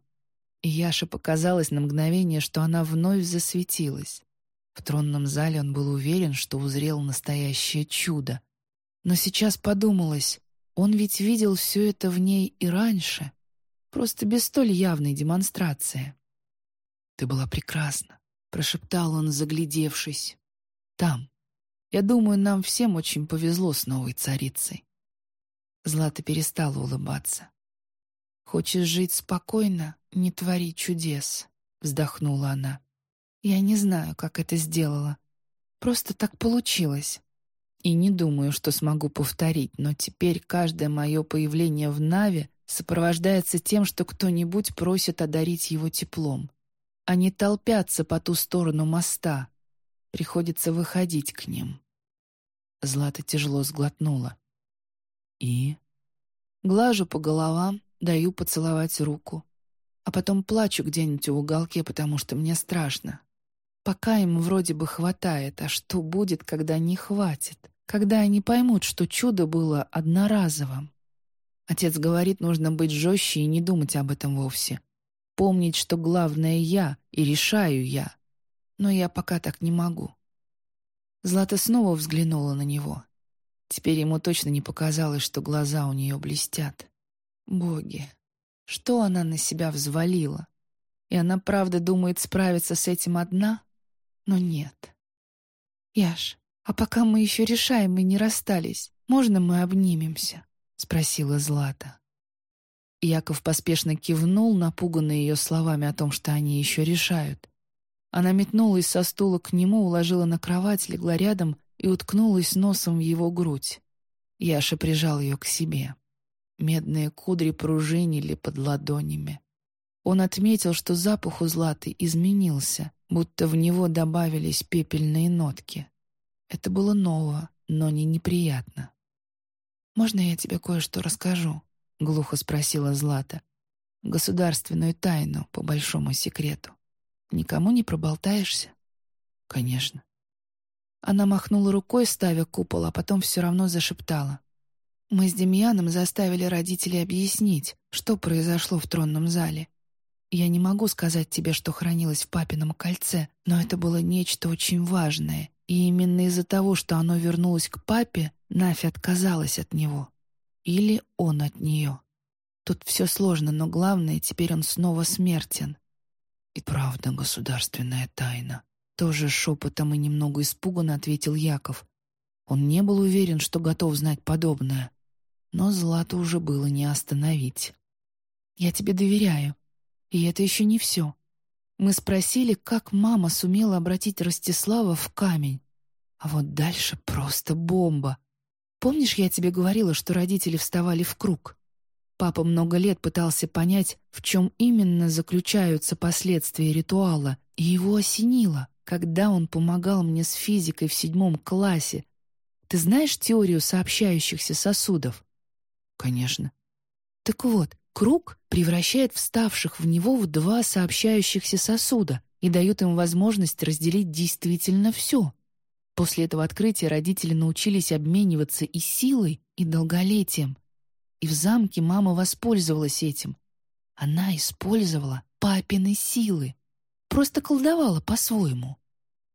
И Яше показалось на мгновение, что она вновь засветилась. В тронном зале он был уверен, что узрел настоящее чудо. Но сейчас подумалось, он ведь видел все это в ней и раньше, просто без столь явной демонстрации. «Ты была прекрасна», — прошептал он, заглядевшись. «Там. Я думаю, нам всем очень повезло с новой царицей». Злата перестала улыбаться. «Хочешь жить спокойно, не твори чудес», — вздохнула она. Я не знаю, как это сделала. Просто так получилось. И не думаю, что смогу повторить, но теперь каждое мое появление в Наве сопровождается тем, что кто-нибудь просит одарить его теплом. Они толпятся по ту сторону моста. Приходится выходить к ним. Злата тяжело сглотнула. И? Глажу по головам, даю поцеловать руку. А потом плачу где-нибудь в уголке, потому что мне страшно. Пока им вроде бы хватает, а что будет, когда не хватит? Когда они поймут, что чудо было одноразовым? Отец говорит, нужно быть жестче и не думать об этом вовсе. Помнить, что главное я и решаю я. Но я пока так не могу. Злата снова взглянула на него. Теперь ему точно не показалось, что глаза у нее блестят. Боги, что она на себя взвалила? И она правда думает справиться с этим одна? но нет. «Яш, а пока мы еще решаем и не расстались, можно мы обнимемся?» — спросила Злата. Яков поспешно кивнул, напуганный ее словами о том, что они еще решают. Она метнулась со стула к нему, уложила на кровать, легла рядом и уткнулась носом в его грудь. Яша прижал ее к себе. Медные кудри пружинили под ладонями. Он отметил, что запах у Златы изменился, будто в него добавились пепельные нотки. Это было ново, но не неприятно. «Можно я тебе кое-что расскажу?» — глухо спросила Злата. «Государственную тайну по большому секрету. Никому не проболтаешься?» «Конечно». Она махнула рукой, ставя купол, а потом все равно зашептала. Мы с Демьяном заставили родителей объяснить, что произошло в тронном зале. Я не могу сказать тебе, что хранилось в папином кольце, но это было нечто очень важное, и именно из-за того, что оно вернулось к папе, Нафи отказалась от него. Или он от нее. Тут все сложно, но главное, теперь он снова смертен. И правда государственная тайна. Тоже шепотом и немного испуганно ответил Яков. Он не был уверен, что готов знать подобное. Но Злату уже было не остановить. «Я тебе доверяю. И это еще не все. Мы спросили, как мама сумела обратить Ростислава в камень. А вот дальше просто бомба. Помнишь, я тебе говорила, что родители вставали в круг? Папа много лет пытался понять, в чем именно заключаются последствия ритуала, и его осенило, когда он помогал мне с физикой в седьмом классе. Ты знаешь теорию сообщающихся сосудов? Конечно. Так вот, круг превращает вставших в него в два сообщающихся сосуда и дает им возможность разделить действительно все. После этого открытия родители научились обмениваться и силой, и долголетием. И в замке мама воспользовалась этим. Она использовала папины силы. Просто колдовала по-своему.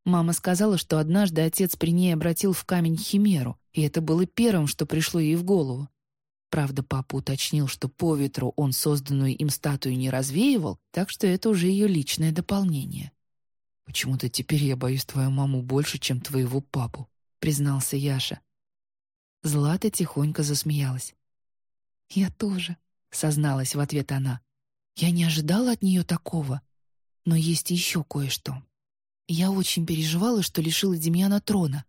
Мама сказала, что однажды отец при ней обратил в камень химеру, и это было первым, что пришло ей в голову. Правда, папа уточнил, что по ветру он созданную им статую не развеивал, так что это уже ее личное дополнение. «Почему-то теперь я боюсь твою маму больше, чем твоего папу», — признался Яша. Злата тихонько засмеялась. «Я тоже», — созналась в ответ она. «Я не ожидала от нее такого. Но есть еще кое-что. Я очень переживала, что лишила Демьяна трона.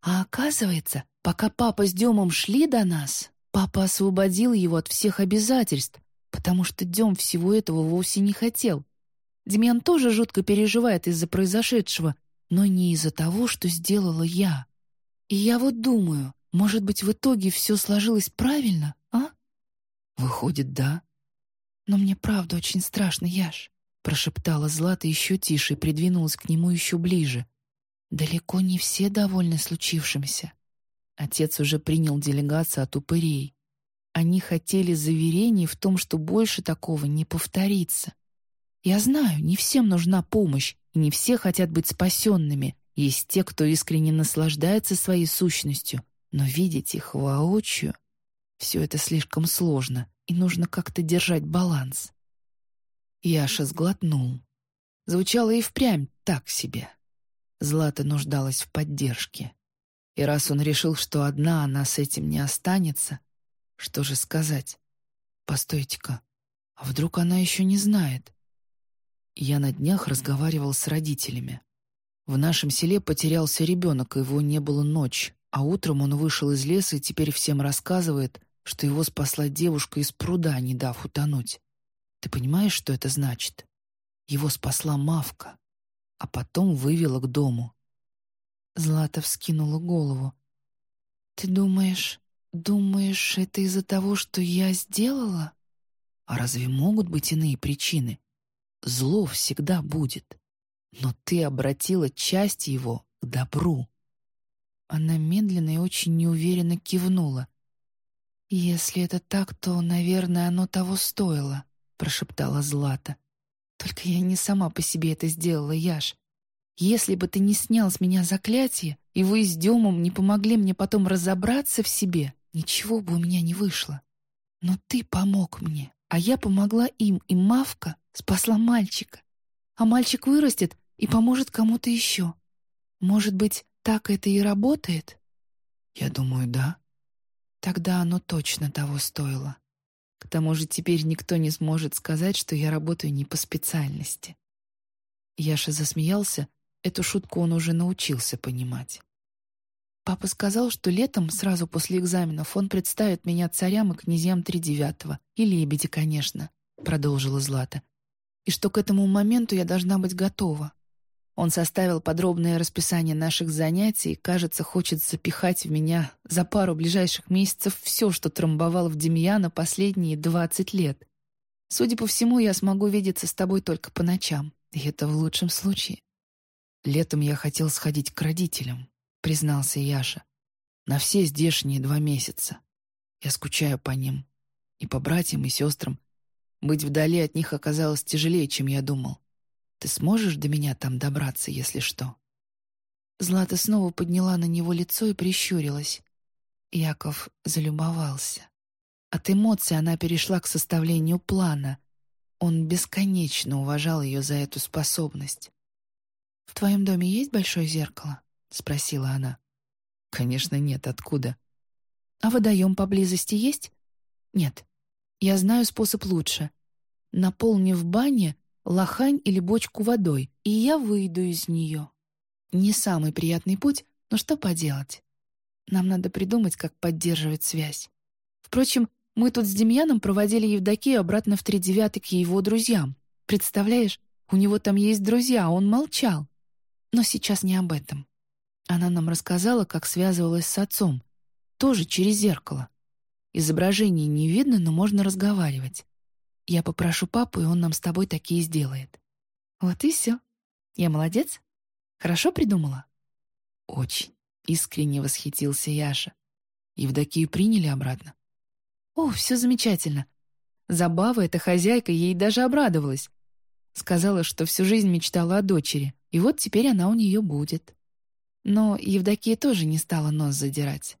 А оказывается, пока папа с Демом шли до нас, Папа освободил его от всех обязательств, потому что Дем всего этого вовсе не хотел. Демьян тоже жутко переживает из-за произошедшего, но не из-за того, что сделала я. И я вот думаю, может быть, в итоге все сложилось правильно, а? Выходит, да. Но мне правда очень страшно, Яш, прошептала Злата еще тише и придвинулась к нему еще ближе. Далеко не все довольны случившимся. Отец уже принял делегацию от упырей. Они хотели заверений в том, что больше такого не повторится. Я знаю, не всем нужна помощь, и не все хотят быть спасенными. Есть те, кто искренне наслаждается своей сущностью, но видеть их воочию — все это слишком сложно, и нужно как-то держать баланс. Яша сглотнул. Звучало и впрямь так себе. Злата нуждалась в поддержке. И раз он решил, что одна она с этим не останется, что же сказать? Постойте-ка, а вдруг она еще не знает? Я на днях разговаривал с родителями. В нашем селе потерялся ребенок, его не было ночь, а утром он вышел из леса и теперь всем рассказывает, что его спасла девушка из пруда, не дав утонуть. Ты понимаешь, что это значит? Его спасла Мавка, а потом вывела к дому. Злата вскинула голову. «Ты думаешь, думаешь, это из-за того, что я сделала?» «А разве могут быть иные причины? Зло всегда будет. Но ты обратила часть его к добру». Она медленно и очень неуверенно кивнула. «Если это так, то, наверное, оно того стоило», — прошептала Злата. «Только я не сама по себе это сделала, Яш. Если бы ты не снял с меня заклятие, и вы с Демом не помогли мне потом разобраться в себе, ничего бы у меня не вышло. Но ты помог мне, а я помогла им, и Мавка спасла мальчика. А мальчик вырастет и поможет кому-то еще. Может быть, так это и работает? Я думаю, да. Тогда оно точно того стоило. К тому же теперь никто не сможет сказать, что я работаю не по специальности. Яша засмеялся, Эту шутку он уже научился понимать. Папа сказал, что летом, сразу после экзаменов, он представит меня царям и князьям тридевятого. И лебеди, конечно, — продолжила Злата. И что к этому моменту я должна быть готова. Он составил подробное расписание наших занятий и, кажется, хочет запихать в меня за пару ближайших месяцев все, что трамбовал в Демьяна последние двадцать лет. Судя по всему, я смогу видеться с тобой только по ночам, и это в лучшем случае. «Летом я хотел сходить к родителям», — признался Яша. «На все здешние два месяца. Я скучаю по ним. И по братьям, и сестрам. Быть вдали от них оказалось тяжелее, чем я думал. Ты сможешь до меня там добраться, если что?» Злата снова подняла на него лицо и прищурилась. Яков залюбовался. От эмоций она перешла к составлению плана. Он бесконечно уважал ее за эту способность. «В твоем доме есть большое зеркало?» — спросила она. «Конечно нет. Откуда?» «А водоем поблизости есть?» «Нет. Я знаю способ лучше. Наполни в бане лохань или бочку водой, и я выйду из нее. Не самый приятный путь, но что поделать? Нам надо придумать, как поддерживать связь. Впрочем, мы тут с Демьяном проводили Евдокию обратно в тридевятый к его друзьям. Представляешь, у него там есть друзья, а он молчал. Но сейчас не об этом. Она нам рассказала, как связывалась с отцом. Тоже через зеркало. Изображение не видно, но можно разговаривать. Я попрошу папу, и он нам с тобой такие сделает. Вот и все. Я молодец? Хорошо придумала? Очень. Искренне восхитился Яша. Евдокию приняли обратно. О, все замечательно. Забава эта хозяйка ей даже обрадовалась. Сказала, что всю жизнь мечтала о дочери, и вот теперь она у нее будет. Но Евдокия тоже не стала нос задирать.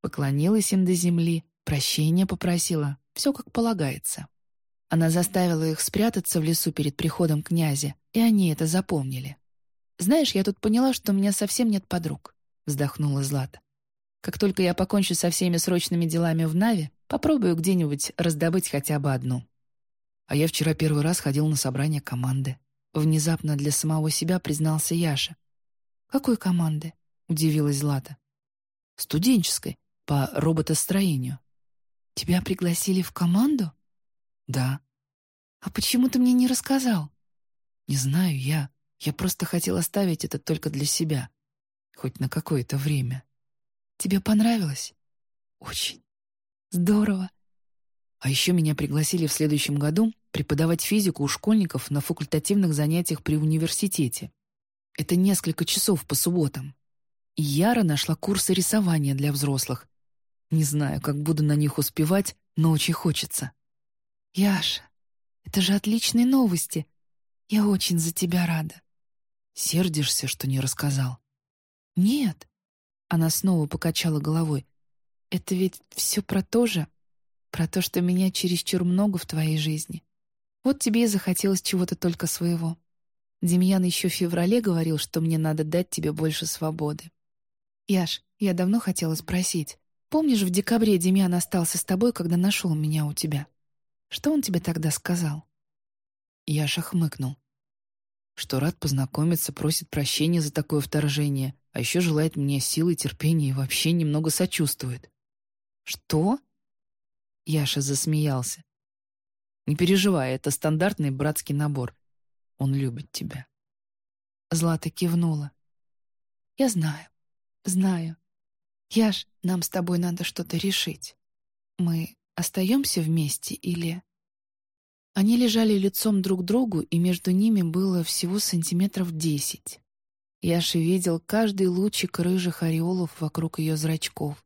Поклонилась им до земли, прощения попросила, все как полагается. Она заставила их спрятаться в лесу перед приходом князя, и они это запомнили. «Знаешь, я тут поняла, что у меня совсем нет подруг», — вздохнула Злата. «Как только я покончу со всеми срочными делами в Наве, попробую где-нибудь раздобыть хотя бы одну». А я вчера первый раз ходил на собрание команды. Внезапно для самого себя признался Яша. «Какой команды?» — удивилась Злата. «Студенческой, по роботостроению». «Тебя пригласили в команду?» «Да». «А почему ты мне не рассказал?» «Не знаю, я. Я просто хотел оставить это только для себя. Хоть на какое-то время». «Тебе понравилось?» «Очень». «Здорово». А еще меня пригласили в следующем году преподавать физику у школьников на факультативных занятиях при университете. Это несколько часов по субботам. И Яра нашла курсы рисования для взрослых. Не знаю, как буду на них успевать, но очень хочется. Яша, это же отличные новости. Я очень за тебя рада. Сердишься, что не рассказал? Нет. Она снова покачала головой. Это ведь все про то же, про то, что меня чересчур много в твоей жизни. Вот тебе и захотелось чего-то только своего. Демьян еще в феврале говорил, что мне надо дать тебе больше свободы. Яш, я давно хотела спросить. Помнишь, в декабре Демьян остался с тобой, когда нашел меня у тебя? Что он тебе тогда сказал?» Яша хмыкнул. Что рад познакомиться, просит прощения за такое вторжение, а еще желает мне силы, терпения и вообще немного сочувствует. «Что?» Яша засмеялся. «Не переживай, это стандартный братский набор. Он любит тебя». Злата кивнула. «Я знаю, знаю. Яш, нам с тобой надо что-то решить. Мы остаемся вместе или...» Они лежали лицом друг к другу, и между ними было всего сантиметров десять. Яша видел каждый лучик рыжих ореолов вокруг ее зрачков.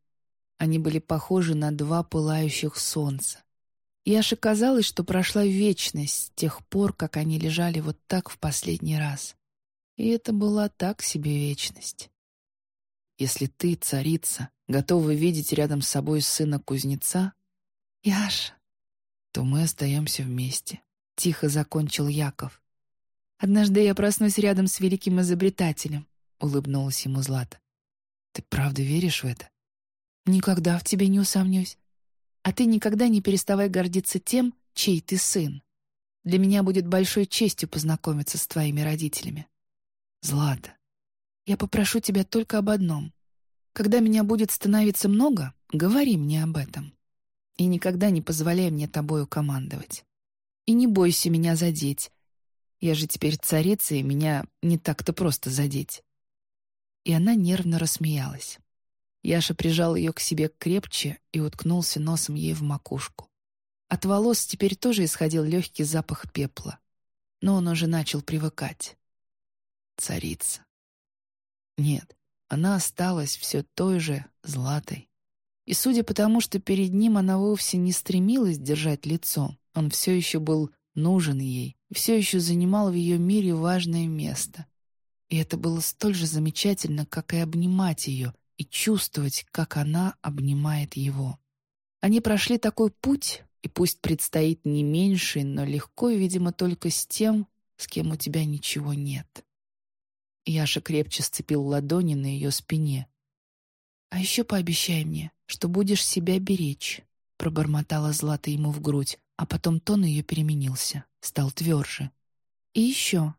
Они были похожи на два пылающих солнца. Яше казалось, что прошла вечность с тех пор, как они лежали вот так в последний раз. И это была так себе вечность. Если ты, царица, готова видеть рядом с собой сына кузнеца, Яша, то мы остаемся вместе. Тихо закончил Яков. «Однажды я проснусь рядом с великим изобретателем», — улыбнулась ему Злата. «Ты правда веришь в это?» «Никогда в тебе не усомнюсь. А ты никогда не переставай гордиться тем, чей ты сын. Для меня будет большой честью познакомиться с твоими родителями. Злата, я попрошу тебя только об одном. Когда меня будет становиться много, говори мне об этом. И никогда не позволяй мне тобою командовать. И не бойся меня задеть. Я же теперь царица, и меня не так-то просто задеть. И она нервно рассмеялась. Яша прижал ее к себе крепче и уткнулся носом ей в макушку. От волос теперь тоже исходил легкий запах пепла. Но он уже начал привыкать. Царица. Нет, она осталась все той же златой. И судя по тому, что перед ним она вовсе не стремилась держать лицо, он все еще был нужен ей, все еще занимал в ее мире важное место. И это было столь же замечательно, как и обнимать ее, и чувствовать, как она обнимает его. Они прошли такой путь, и пусть предстоит не меньший, но легко, видимо, только с тем, с кем у тебя ничего нет. Яша крепче сцепил ладони на ее спине. «А еще пообещай мне, что будешь себя беречь», — пробормотала Злата ему в грудь, а потом тон ее переменился, стал тверже. «И еще.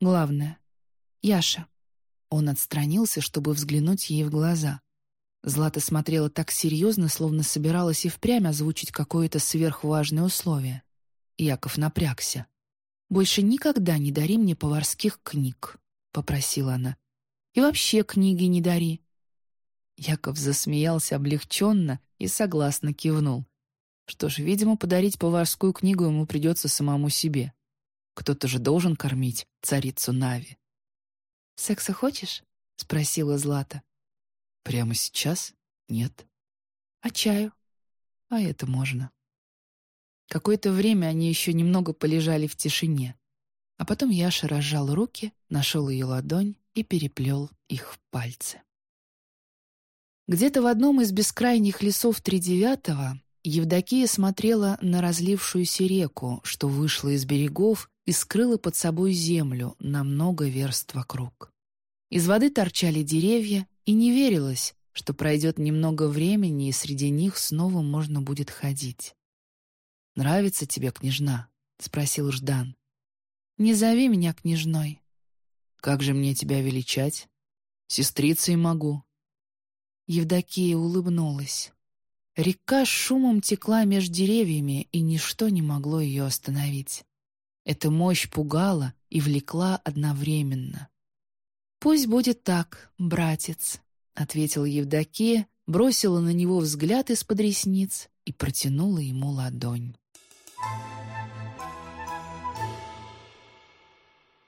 Главное. Яша». Он отстранился, чтобы взглянуть ей в глаза. Злата смотрела так серьезно, словно собиралась и впрямь озвучить какое-то сверхважное условие. Яков напрягся. «Больше никогда не дари мне поварских книг», — попросила она. «И вообще книги не дари. Яков засмеялся облегченно и согласно кивнул. Что ж, видимо, подарить поварскую книгу ему придется самому себе. Кто-то же должен кормить царицу Нави. «Секса хочешь?» — спросила Злата. «Прямо сейчас? Нет». «А чаю?» «А это можно». Какое-то время они еще немного полежали в тишине. А потом Яша разжал руки, нашел ее ладонь и переплел их в пальцы. Где-то в одном из бескрайних лесов Тридевятого Евдокия смотрела на разлившуюся реку, что вышла из берегов и скрыла под собой землю на много верст вокруг. Из воды торчали деревья, и не верилось, что пройдет немного времени, и среди них снова можно будет ходить. «Нравится тебе, княжна?» — спросил Ждан. «Не зови меня княжной». «Как же мне тебя величать? Сестрицей могу, Евдокия улыбнулась. Река шумом текла меж деревьями, и ничто не могло ее остановить. Эта мощь пугала и влекла одновременно. «Пусть будет так, братец», — ответила Евдокия, бросила на него взгляд из-под ресниц и протянула ему ладонь.